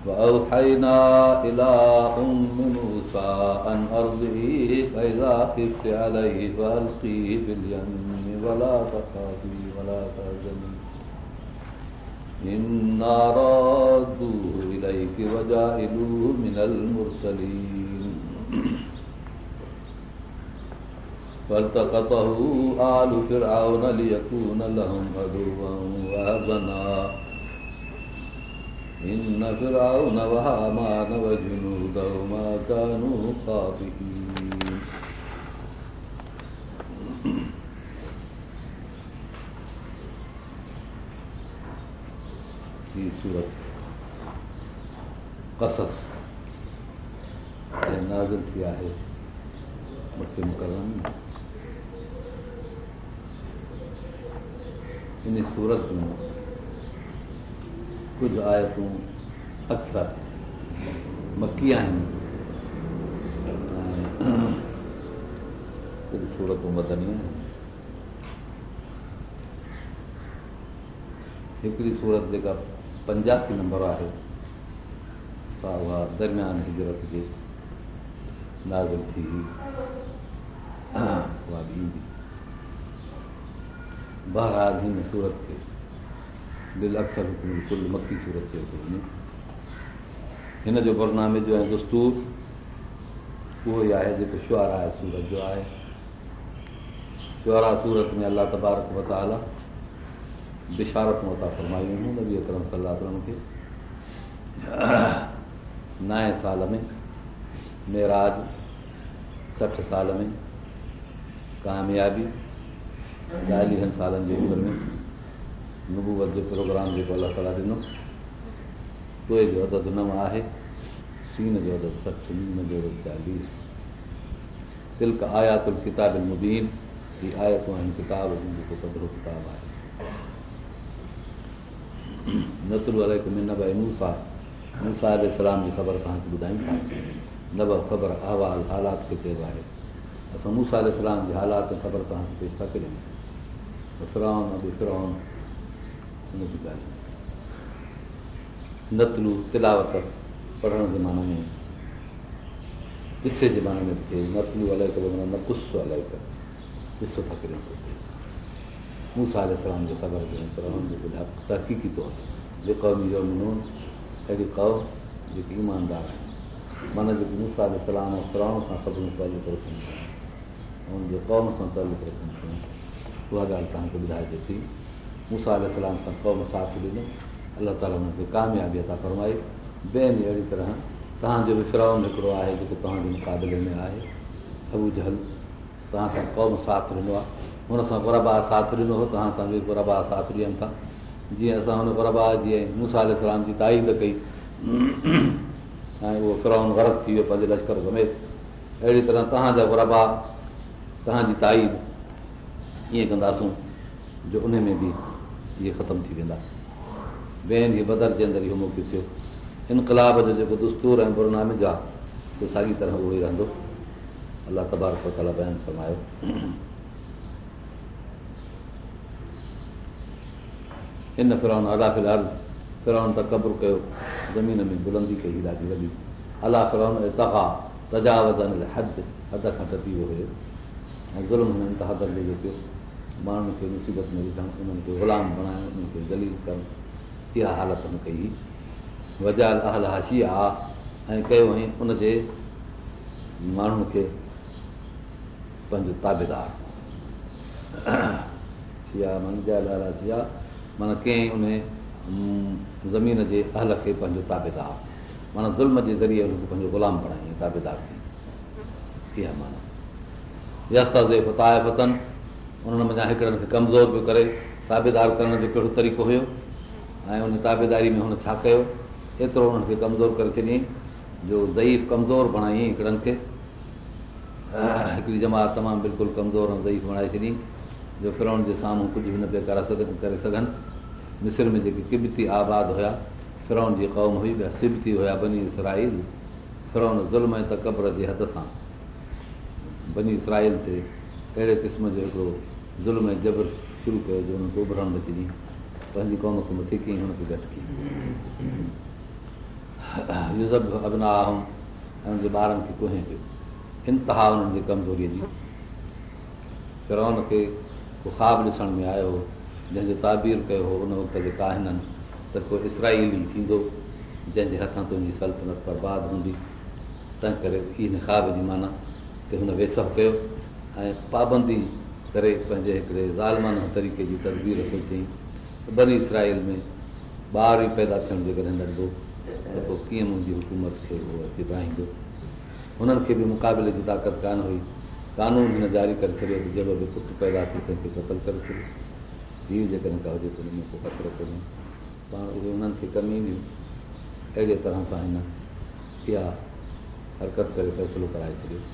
وأوحينا إلى أم موسى أن أرضه فإذا خفت عليه فألقيه في اليم ولا تخافي ولا تهزمي إنا رادوه إليك وجاهلوه من المرسلين فالتقطه آل فرعون ليكون لهم عدوا وأذنا सूरत कससाज़ी आहे हिन सूरत में कुझु आयतूं अक्सर मकी आहियूं कुझु सूरत बदनियूं हिकिड़ी सूरत जेका पंजासी नंबर आहे दरम्यानी हिते नाज़ुक थी हुई बहिराज़ीन सूरत खे दिलि अक्सर बिल्कुलु मकी सूरत जो वञे हिन जो परनामे जो ऐं दोस्तू उहो ई आहे जेको शुहरा आहे सूरत जो आहे शुहरा सूरत में अलाह तबारक वताला बिशारत माता फरमाई वञूं उनजी करम सलाह खे नए साल में मेराज सठि साल में कामयाबी चालीहनि सालनि जी उमिरि में नबूबत जे प्रोग्राम जे अला तलाह ॾिनो तोए जो अददु नव आहे सीन जो अददु सठ मीन जो अददु चालीह तिलक आया तुंहिंजी पधरो किताब आहे नत में तव्हांखे ॿुधायूं था न बबर आवाल हालात किथे बि आहे असां मूसा जी हालात ख़बर तव्हांखे पेश था कयूं नतलू तिलावत पढ़ण ज़माने में किसे जे ज़माने में थिए नतलू अलाए न कुसो अलाए पिसो थो थिए मूंसलाम तरक़ी की तौरु जेको मुंहिंजो कओ जेके ईमानदार आहिनि माना जेके मूंसा जे सलाम ऐं सां ख़बरूं पहलू रखनि थियूं ऐं हुनजे कौम सां रखनि पियूं उहा ॻाल्हि तव्हांखे ॿुधाइजे थी मूंसा अलसलाम सां क़ौम साथ ॾिनो अल्ला ताली कामयाबी था फरमाए ॿिए में अहिड़ी तरह तव्हांजो बि फिरोन हिकिड़ो आहे जेको तव्हांजे मुक़ाबले में आहे हबू जहल तव्हां सां क़ौम साथ ॾिनो आहे हुन सां बुरबा साथ ॾिनो तव्हां सां बि वरबा साथ ॾियनि था जीअं असां हुन वरबा जीअं मुसा अलसलाम जी ताई कई ऐं उहो फिरोन ग़लति थी वियो पंहिंजे लश्कर गमेत अहिड़ी तरह तव्हांजा बुरबा तव्हांजी ताई ईअं कंदासूं जो उनमें बि इहे ख़तमु थी वेंदा ॿियनि जी बदर जे अंदरि इहो मौक़ो थियो इनकलाब जो जेको दोस्त ऐं जो आहे उहो साॻी तरह उहो ई रहंदो अलाह तबारक बयानु फरमायो इन फिराउन अला फ़िलहाल फिराउन त क़ब्रु कयो ज़मीन में बुलंदी कई ॾाढी वॾी अला फिराउन अलाह तजावज़ हद हद खां टपी वियो हुयो ऐं ज़ुल्म पियो माण्हुनि खे मुसीबत में विझणु उन्हनि खे ग़ुलाम बणाइणु उन्हनि खे दलील करणु इहा हालत न कई वजाल अहल हाशी आहे ऐं कयो हुई उनजे माण्हुनि खे पंहिंजो ताबेदारु जय माना कंहिं उन ज़मीन जे अहल खे पंहिंजो ताबेदार माना ज़ुल्म जे ज़रिए हुनखे पंहिंजो ग़ुलाम बणाई ताबेदारु थी इहा माना ज़ेफ़ ताइफ़तनि उन्हनि मञा हिकिड़नि खे कमज़ोर पियो करे ताबेदारु करण जो कहिड़ो तरीक़ो हुयो ऐं उन ताबेदारी में हुन छा कयो एतिरो हुननि खे कमज़ोर करे छॾियईं जो ज़ईफ़ कमज़ोर बणाईं हिकड़नि खे हिकिड़ी जमात तमामु बिल्कुलु कमज़ोर ऐं ज़ई बणाए छॾियईं जो फिरोण जे साम्हूं कुझु बि न पिया कराए करे सघनि मिसिर में जेके किबती आबाद हुया फिरौण जी क़ौम हुई ॿिया सिबती हुया बनी इसराईल फिरोन ज़ुल्म ऐं तकबर जे हद सां बनी इसराईल ते अहिड़े क़िस्म जो हिकिड़ो ज़ुल्म ऐं जबर शुरू कयो जो हुनखे उभरण अचिजी पंहिंजी क़ौम खे मथे कई हुनखे घटि कई इहो सभु अबना ऐं ॿारनि खे पियो इंतिहा हुननि जी कमज़ोरीअ जी पर हुनखे को ख़्वाबु ॾिसण में आयो हो जंहिंजो ताबीर कयो हो उन वक़्त जेका हिननि त को इसराईली थींदो जंहिंजे हथां तुंहिंजी सल्तनत बर्बादु हूंदी तंहिं करे इन ख़्वाब जी माना त हुन वेसफ कयो ऐं पाबंदी करे पंहिंजे हिकड़े ज़ालमान तरीक़े जी तदबीर असुलु कयईं त भली इसराइल में ॿारु ई पैदा थियण जेकॾहिं लॻंदो त पोइ कीअं मुंहिंजी हुकूमत खे उहो अची रहींदो हुननि खे बि मुक़ाबले जी ताक़त कोन हुई कानून बि हिन जारी करे छॾियो जहिड़ो बि पुटु पैदा थियो कंहिंखे कतल करे छॾियो धीउ जेकॾहिं का हुजे त हुन में को ख़तिरो कोन्हे उहे खे कमी ॾियो अहिड़े तरह सां हिन क्या हरकत करे फ़ैसिलो कराए छॾियो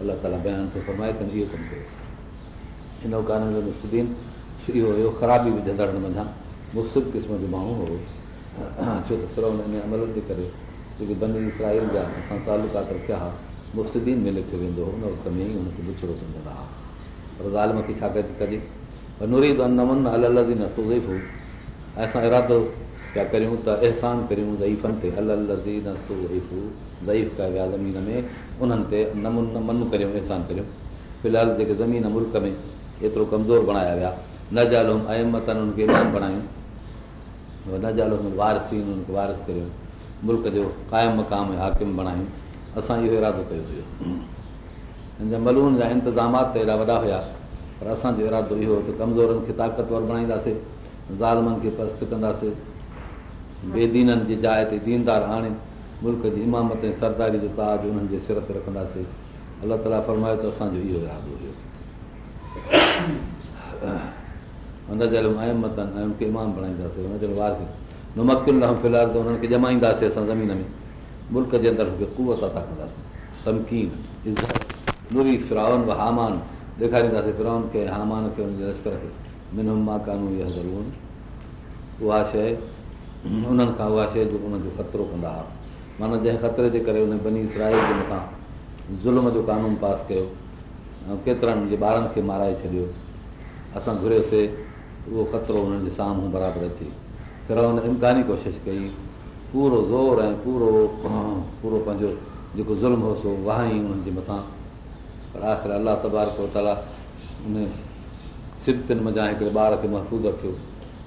अल्ला ताला बयान खे करमाए कनि इहो कमु कयो हिन गाननि जो मुफ़्तिदीन इहो हुयो ख़राबी विझंदड़ न वञा क़िस्म जो माण्हू हुओ छो त पर हुन अमलनि जे करे जेके बंदि इसराइल जा असां तालुकात रखिया हुआ मुफ़्तिदीन में लिखियो वेंदो हुओ हुन वक़्त में ई हुनखे बुछड़ो सम्झंदा हुआ पर मूंखे छा कजे नूरी अल अल जी नस्तो ज़ईफ़ ऐं असां इरादो पिया करियूं त अहसान करियूं ज़ईफ़नि ते अल अल ज़ी अलोफ़ू ज़ईफ़ कयो विया ज़मीन में उन्हनि ते नमूनो करियूं अहसान करियूं फ़िलहालु जेके ज़मीन मुल्क़ में एतिरो कमज़ोर बणाया विया न ज़ालोम अहमतनि खे न ज़ालोम वारसी वारस करियो मुल्क़ जो क़ाइमु मक़ाम हाकिम बणायूं असां इहो इरादो कयो हुयो हिन जा मलून जा इंतिज़ामात त इंतिज़ामाता वॾा हुया पर असांजो इरादो इहो त कमज़ोरनि खे ताक़तवर बणाईंदासीं ज़ालमनि खे पस्त कंदासीं बेदीननि जी जाइ ते दीनदार आणे मुल्क जी इमामत ऐं सरदारी जो ताज़ उन्हनि जे सिर ते रखंदासीं अलाह ताला फरमायो त असांजो इहो इरादो हुयो हुन जे लाइ महिमतनि ऐं हुनखे इमाम बणाईंदासीं हुन जे लाइ नुमकिल फिलहाल त हुननि खे जमाईंदासीं असां ज़मीन में मुल्क जे अंदरि हुनखे कुवत अदा कंदासीं तमकीन इज़त फिरावन हामान ॾेखारींदासीं फिरावन खे हामान खे हुनजे लश्कर खे मिनम मां कानून इहा ज़रूरु उहा शइ उन्हनि खां उहा शइ जो उन्हनि जो ख़तरो कंदा हुआ माना जंहिं ख़तरे जे करे हुन बनी इसराइल जे मथां ज़ुल्म जो कानून पास कयो ऐं केतिरनि मुंहिंजे ॿारनि खे माराए छॾियो असां घुरियोसीं उहो ख़तरो हुननि जे साम्हूं बराबरि अचे पर हुन इम्कानी कोशिशि कई पूरो ज़ोर ऐं पूरो पूरो पंहिंजो जेको ज़ुल्म हो सो वहाईं हुननि जे मथां पर आख़िर अलाह ताला उन सिबतियुनि मज़ा हिकिड़े ॿार खे महफ़ूज़ रखियो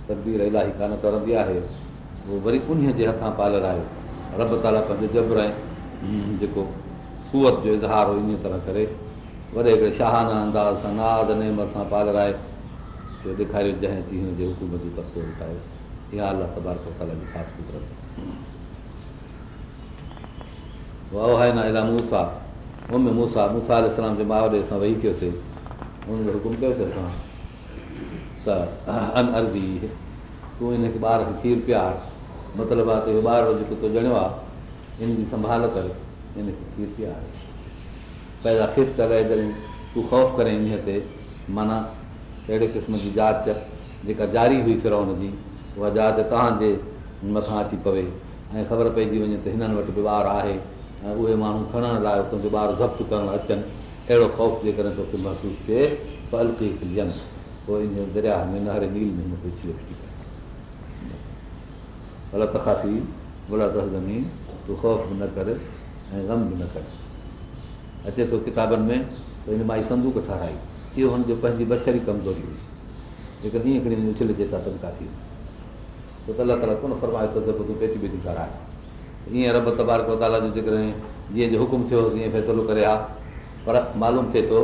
तकदीर इलाही कान करंदी आहे उहो वरी उन जे हथां पालर आहे रब ताला पंहिंजो जबर ऐं जेको कुवत जो इज़हार हो इन तरह करे वरी हिकिड़े शाहाना अंदाज़ सां नाद नेम सां पागराए जो ॾेखारियो जंहिं ती हिनजे हुकूमत जो तरफ़ो इहा अला जी ना मूंसा मुम मूसा मुसा माउ ॾे सां वेही कयोसीं हुननि हुकुम कयोसीं असां तर्ज़ी तूं हिन ॿार खे कीर प्यारु मतिलबु आहे त इहो ॿार जेको तो ॼणियो आहे इनजी संभाल करे हिन खे कीर पैदा किस्त रहे जॾहिं तूं ख़ौफ़ करे इन ते माना अहिड़े क़िस्म जी जाच जेका जारी हुई फिरवन जी उहा जाच तव्हांजे मथां अची पवे ऐं ख़बर पइजी वञे त हिननि वटि बि ॿारु आहे ऐं उहे माण्हू खणण लाइ तुंहिंजो ॿारु ज़ब्त करणु अचनि अहिड़ो ख़ौफ़ जेकॾहिं तोखे महसूसु थिए त अलकी फिलनि पोइ इन दरिया में न नील में भला तखाफ़ी भला तज़मीन तूं ख़ौफ़ बि न कर ऐं ग़म बि न कर अचे थो किताबनि में त हिन माई संदूक ठाराई इहो हुनजो पंहिंजी बशरी कमज़ोरी हुई जेके ॾींहं खणी मुंहिंजी छिल जे सां तनक़ा थी त अलाह तरफ़ाइ तूं पेती पेती ठाराए ईअं रब तबारक जो जेकॾहिं जीअं जो हुकुम थियो फ़ैसिलो करे आहे पर मालूम थिए थो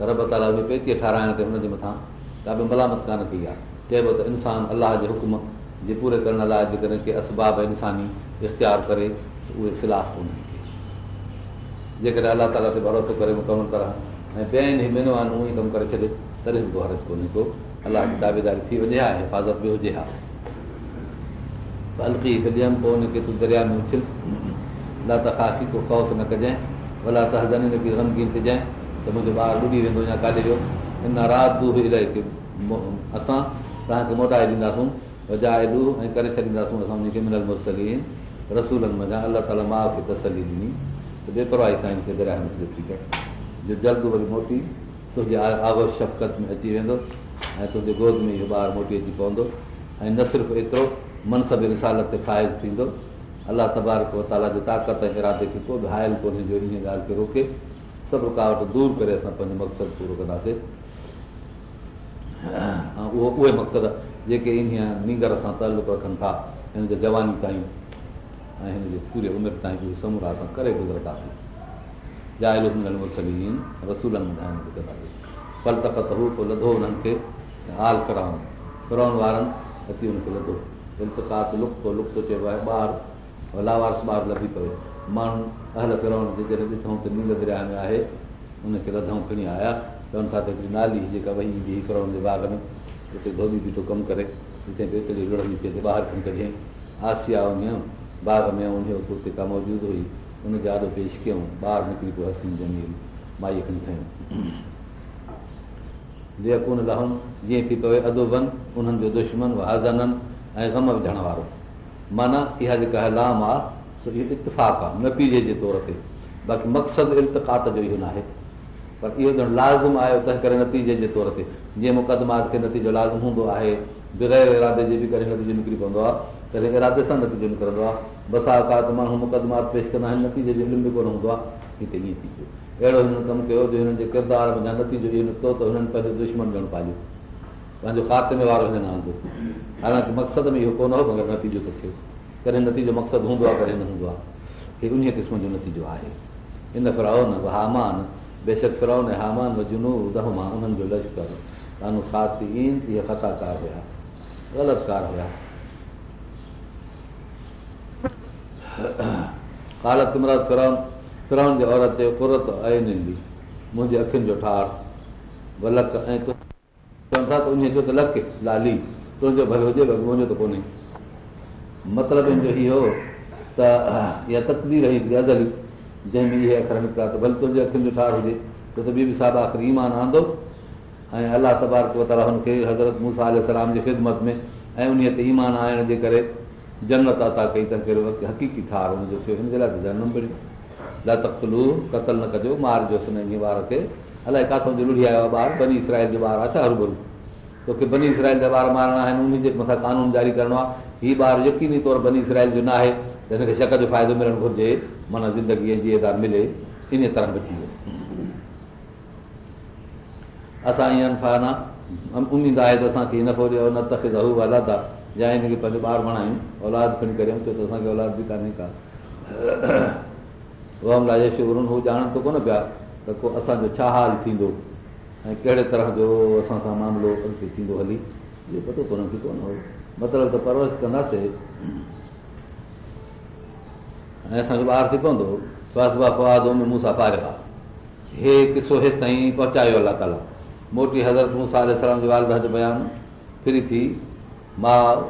त रब ताला पेटीअ ठाराइण ते हुनजे मथां का बि मलामत कोन्ह पई आहे चए त इंसानु अलाह जे हुकुम जे पूरे करण लाइ जेकॾहिं के असबाब इंसानी इख़्तियारु करे उहे ख़िलाफ़ु कोन जेकॾहिं अलाह ताला ते भरोसो करे मुकमल करा ऐं ई पहिरीं आहे उहो ई कमु करे छॾे तॾहिं बि गुआरत कोन्हे को अलाह जी दाबेदारी थी वञे हा हिफ़ाज़त बि हुजे हा हल्की हिकु ॾियनि पोइ हुनखे तूं दरिया में उछल अला त को ख़ौफ़ न कजांइ भला त हज़न अलाही ग़मगीन जंहिं त मुंहिंजो ॿार ॿुॾी वेंदो या काॾे वियो हिन राति तूं बि इलाही असां तव्हांखे मोटाए ॾींदासूं जाइदू ऐं करे छॾींदासूं असां हुनखे मुसली रसूलनि मञा अलाह ताला माउ खे तसली ॾिनी त बेपरवाही सां हिनखे में ज़रमती कर जो जल्द वरी मोटी तुंहिंजे आवर शफ़क़त में अची वेंदो ऐं तुंहिंजे गोद में इहो ॿारु मोटी अची पवंदो ऐं न सिर्फ़ु एतिरो मनसबे मिसाल ते फाइज़ थींदो अलाह तबार पोइ ताला जे ताक़त ऐं इरादे खे को बि हायल कोन्हे जो इन ॻाल्हि खे रोके सभु रुकावट दूरि करे असां पंहिंजो मक़सदु पूरो कंदासीं ऐं उहो उहे मक़सदु जेके इन नींगर सां तालुक रखनि था हिन जे जवानी ताईं ऐं हिन जे पूरे उमिरि ताईं बि समूरो असां करे गुज़रंदासीं जाइल मुसलीन रसूलनि ॿुधाइण गुज़रंदासीं पल तक हू पोइ लधो हुननि खे आल फिराउन फिराउन वारनि अची हुनखे लधो इल्तिकात लुप्त लुप्त चइबो आहे ॿारु लावारस ॿारु लभी पियो माण्हू अहल फिराउन जे जॾहिं ॾिठऊं त नील दरिया में आहे उनखे लधऊं खणी आया चवनि था त हिकिड़ी नाली जेका वही ईंदी हुई फिराउन जे बाग में हुते धोबी बीठो तो कमु करे हिते पियो हिते विढ़ी पियो ॿाहिरि खणी कढियईं आसिया उन बाग में उन मौजूदु हुई उनजा पेश कयूं ॿाहिरि निकिरी पियो जीअं थी पवे पए वन उन्हनि जो दुश्मन हज़ननि ऐं ग़म विझण वारो माना इहा जेका लाम आहे इहो इतफ़ाक़ आहे नतीजे जे तौर ते बाक़ी मक़सदु इल्तक़ात जो इहो न आहे पर इहो ॼण लाज़िम आहे तंहिं करे नतीजे जे तौर ते जीअं मुकदमात खे नतीजो लाज़िम हूंदो आहे बग़ैर इरादे जे बि करे नतीजो निकिरी पवंदो आहे त इरादे सां नतीजो निकिरंदो आहे बसा कात माण्हू मुक़दमात पेश कंदा आहिनि नतीजे जो इल्मु बि कोन हूंदो आहे हिते ईअं थी पियो अहिड़ो हिननि कमु कयो जो हिननि जे किरदार मुंहिंजा नतीजो इहो निकितो त हुननि पंहिंजो दुश्मन ॾियणु पालियो पंहिंजो ख़ात्मे वार आंदो हालांकि मक़सद में इहो कोन हो मगर नतीजो त थियो कॾहिं नतीजो मक़सदु हूंदो आहे कॾहिं न हूंदो आहे हीउ उन क़िस्म जो नतीजो आहे इन करे हामान बेशक कराओ न हमा ख़ाती दो ख़ताकार हुया ग़लतिकार हुया औरत ते मुंहिंजी अखियुनि जो ठारक ऐं चवनि था लक लाली तुंहिंजो भल हुजे भई मुंहिंजो त कोन्हे मतिलब इन इहो त इहा तकदीर अजा त भले तुंहिंजो अखियुनि जो ठार हुजे छो त ॿी बि साधा आख़िर ईमान आंदो ऐं अलाह तबार चओ हुनखे हज़रत मुलाम जी ख़िदमत में ऐं उन ते ईमान आणण जे करे जनत अता कई त कहिड़े वक़्तु हक़ीक़ी ठार हुनजो थियो हिनजे लाइ त जनम ठाहिरो क़तल न कजो मारजोसि हिन ॿार खे अलाए किथां जो लुढ़ी आयो आहे ॿार बनी इसराइल जो ॿार आहे छा हरुभरू तोखे बनी इसराइल जा ॿार मारणा आहिनि उनजे मथां कानून जारी करिणो आहे हीउ ॿार यकीनी तौरु बनी इसराइल जो न आहे त हिनखे शक जो फ़ाइदो मिलणु घुरिजे माना ज़िंदगीअ जी मिले इन तरह वियो असां ईअं न उमेदु आहे त असांखे न तखे ज़रूरु ॾे जा हिन खे पंज ॿार वणा आहिनि औलाद पिणु छो त औलाद बि कान्हे काशरुनि ॼाणनि त कोन पिया त को असांजो छा हाल थींदो ऐं कहिड़े तरह जो असां सां मामिलो थींदो हली मतिलबु परवर कंदासीं ऐं असांजो ॿारु थी पवंदो मूं सां पारियो आहे हे किसो हेसि ताईं पहुचायो अला ताला मोटी हज़रत मूं वालदा जो बयान फिरी थी माउ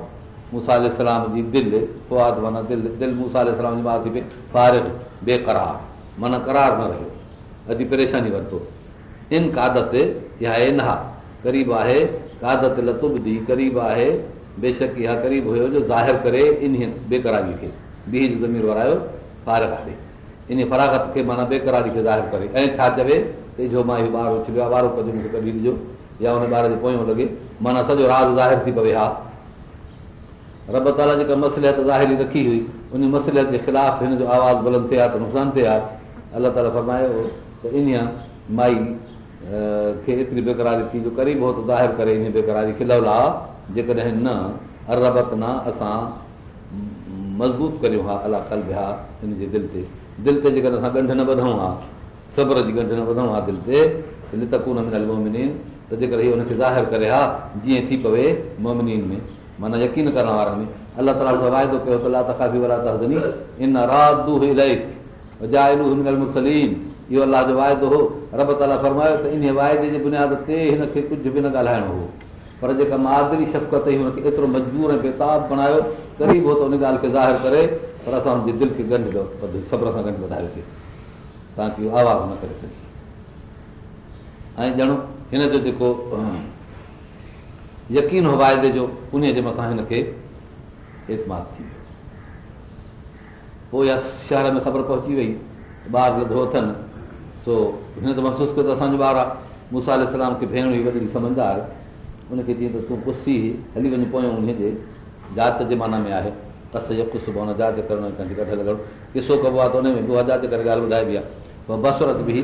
माउ सलाम सलाम जी जी दिलि दिलि दिलि फुआद माना मां मुसा बेकरार माना करार न रहियो अॼु परेशानी वरितो इन कादत इन हा क़रीब आहे कादत लतु ॿुधी आहे बेशक इहा करीब हुयो जो ज़ाहिर करे इन बेकरारी खे ॿिए जो ज़मीन वरायो फारक हथे इन फराकत खे माना बेकरारी खे ज़ाहिर करे ऐं छा चवे त जो मां इहो ॿारु उछलियो आहे ॿारहो कॾहिं मूंखे कढी ॾिजो या हुन ॿार जे पोयों लॻे माना सॼो राज़ ज़ाहिर थी पवे हा रब ताला जेका मसलियत ज़ाहिरी रखी हुई उन मसलियत जे ख़िलाफ़ु हिन जो आवाज़ु थिए आहे त नुक़सान थिए आहे अलाह ताला फर्मायो त इन माई खे एतिरी बेकरारी थी जो क़रीब हो त ज़ाहिरु करे इन बेकरारी खिलौला जेकॾहिं न अरबत न असां मज़बूत करियूं हा अला कल भिया हिन जे दिलि ते दिलि ते जेकॾहिं असां ॻंढ न वधणूं हा सब्र जी ॻंढ न वधणो हा दिलि ते कोन मिलियल मोमिनीन त जेकर इहो हुनखे ज़ाहिरु करे हा जीअं थी पवे मोमिनीन में माना यकीन करण वारनि में अलाह कयो हो पर जेका मादिरी एतिरो मजबूर ऐं बेताब बणायो त हुन ॻाल्हि खे ज़ाहिर करे पर असां हुनजी दिलि खे सब्र सां गॾु वधायोसीं ताकी उहो आवाज़ न करे सघे ऐं ॼण हिन जो जेको यकीन हो वाइदे जो उन जे मथां हिनखे एतमाद थी वियो पोइ इहा शहर में ख़बर पहुची वई ॿार लिधो अथनि सो हिन त महसूसु कयो त असांजो ॿारु आहे मुलाम खे भेण हुई वॾी समझदार उनखे चई त तूं गुस्सी हली वञ पोयो उन जे जात जे माना में आहे त सुबुह जात करणु लॻणु किसो कबो आहे त में जात करे ॻाल्हि ॿुधाइबी आहे पोइ बसरत बि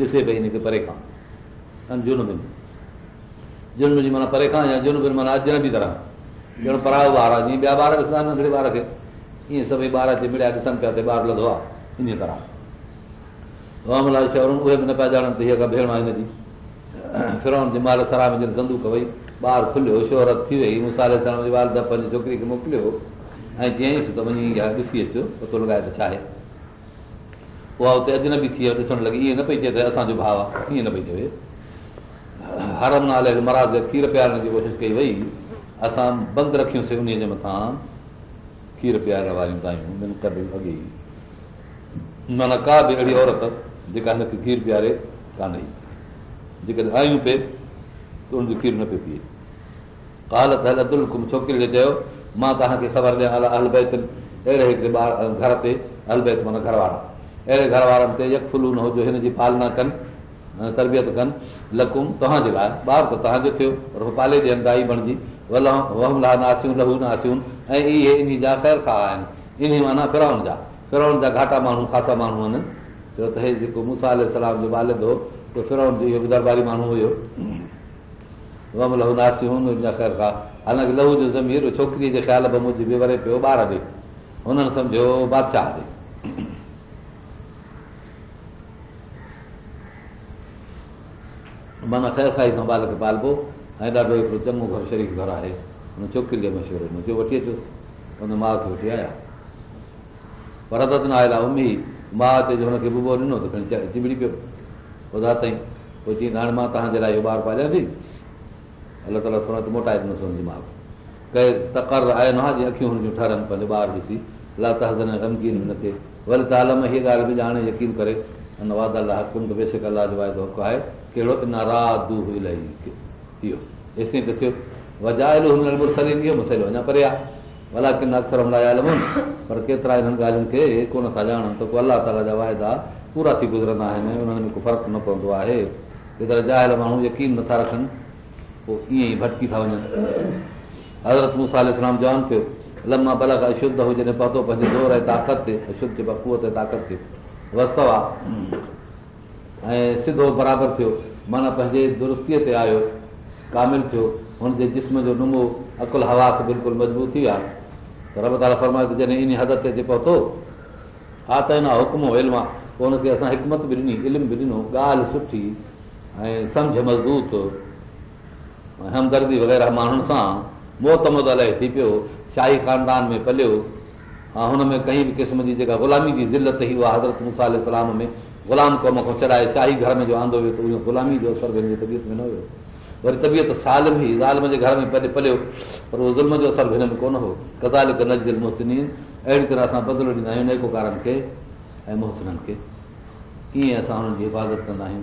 ॾिसे पई हिनखे परे खां जुर्म जी माना परे खां या जुर्म माना अजण बि तरह ॼण परायो ॿार आहे जीअं ॿिया ॿार ॾिसंदा आहिनि नंढड़े ॿार खे ईअं सभई ॿार मिड़िया ॾिसनि पिया त ॿार लधो आहे इन तरह हल शहर उहे बि न पिया ॼाणनि त हीअ का भेण हिनजी फिरवन जी माल सराम जिन संदूक वई ॿारु खुलियो शोहरत थी वई मुसाले मूंसाल पंहिंजी छोकिरी खे मोकिलियो ऐं चयईंसि त वञी ॾिसी अचो पतो लॻाए त छा आहे उहा हुते अॼु न बि खीरु ॾिसणु लॻी ईअं न पई चए त असांजो भाउ आहे ईअं न पई चवे हरम नाले मराद खे खीरु पिआरण जी कोशिशि कई वई असां बंदि रखियूंसीं उन्हीअ जे मथां खीर पीआरण वारियूं कयूं अॻे माना का बि अहिड़ी औरत जेका हिनखे खीर पीआरे कान कान्हे जेकॾहिं आयूं पे त उनजो खीर न पियो पीए कालत हल अब्दुल छोकिरीअ खे चयो मां तव्हांखे ख़बर ॾियां अला अल अलबैत अहिड़े ॿार घर ते अलबैत माना घर वारा अहिड़े घर वारनि ते यक फुलू न हुजे हिन जी पालना कनि तरबियत कनि लकूम तव्हांजे लाइ ॿार त तव्हांजो थियो पर हो पाले जे अंदराई बणजी लहू उनवास ऐं इहे इन्हीअ जा कैरखा आहिनि इन माना फिरौन जा फिरौन जा घाटा माण्हू ख़ासा माण्हू आहिनि छो त हे जेको मुसाद हो इहो बि दरबारी माण्हू हुयो वम लह उदासियूं कराउ हालांकी लहू जो ज़मीन छोकिरीअ जे ख़्यालु वरे पियो ॿार बि हुननि सम्झो बादशाह बि माना ख़ैर खाई सां ॿाल खे पालिबो ऐं ॾाढो हिकिड़ो चङो घरु शरीफ़ घरु आहे हुन छोकिरीअ खे मशहूरु मुंहिंजो वठी अचुसि हुन माउ खे वठी आया पर हदत न आयल आहे उमी माउ जो हुनखे बुबो ॾिनो त खणी चिबिड़ी पियो ॿुधा दादा पोइ चई हाणे मां तव्हांजे लाइ इहो ॿारु पालियां थी अलॻि ताला थोरा मोटाए ॾिनो हुनजी माउ खे कंहिं तकारु आहे न अखियूं हुन जूं ठहनि पंहिंजो ॿारु ॾिसी अला त हज़न गमकीने भले त अलम हीअ ॻाल्हि बि ॼाणे यकीन करे अनवाद अला हक़ु बेशिक अलाह जो हक़ु आहे कहिड़ो इनारादलो परे आहे अला किन अक्सर पर केतिरा इन्हनि ॻाल्हियुनि खे कोन था ॼाणनि त अल अला ताला जा वाइदा पूरा थी गुज़रंदा आहिनि उन्हनि में को फ़र्क़ु न पवंदो आहे जेतिरा जायल माण्हू यकीन नथा रखनि पोइ ईअं ई भटकी था वञनि हज़रत मुलाम जान थियो लम्हा भला अशुद्ध हुजे पातो पंहिंजे दौर ऐं ताक़त ते अशुद्ध जे बपूअ ते ताक़त थिए वस्ता आहे ऐं सिधो बराबरि थियो माना पंहिंजे दुरुस्तीअ ते आयो कामिल थियो हुनजे जिस्म जो नुमो अक़ुल हवास बिल्कुलु मज़बूत थी विया त रब ताला फरमाए त जॾहिं इन हद ते अचे पहुतो हा त हिन हुकुम इल्मु आहे पोइ हुनखे असां हिकमत बि ॾिनी इल्मु बि ॾिनो ॻाल्हि सुठी ऐं सम्झ मज़बूत हमदर्दी वग़ैरह माण्हुनि सां मौत मौत अलाए थी पियो शाही ख़ानदान में पलियो ऐं हुन में कई बि क़िस्म जी जेका ग़ुलामी जी ज़िलत ई उहा हज़रत मुसाल मुसालाम में ग़ुलाम क़ौम खां चढ़ाए शाही घर में जो आंदो वियो त उहो ग़ुलामी जो असरु तबियत में न हुयो वरी तबियत सालम हुई ज़ालम जे घर में पलियो पर उहो ज़ुल्म जो असरु हिन में कोन हो कदालिक नज़ गुल मोहसिनी अहिड़ी तरह असां बदिलो ॾींदा आहियूं नेकोकारनि खे ऐं मोहसिननि खे कीअं असां हुननि जी हिफ़ाज़त कंदा आहियूं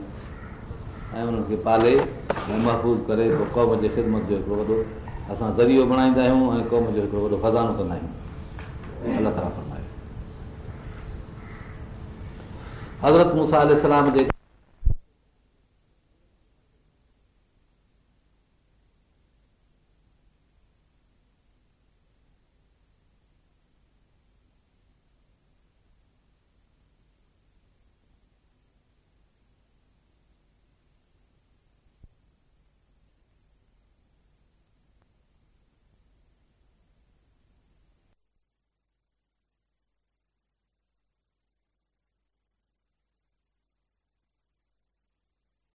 ऐं उन्हनि खे पाले ऐं महफ़ूज़ करे पोइ क़ौम जे ख़िदमत जो हिकिड़ो वॾो असां ज़रियो बणाईंदा आहियूं ऐं क़ौम जो हिकिड़ो वॾो ख़ज़ानो कंदा आहियूं अलाह त हज़रत मुसाल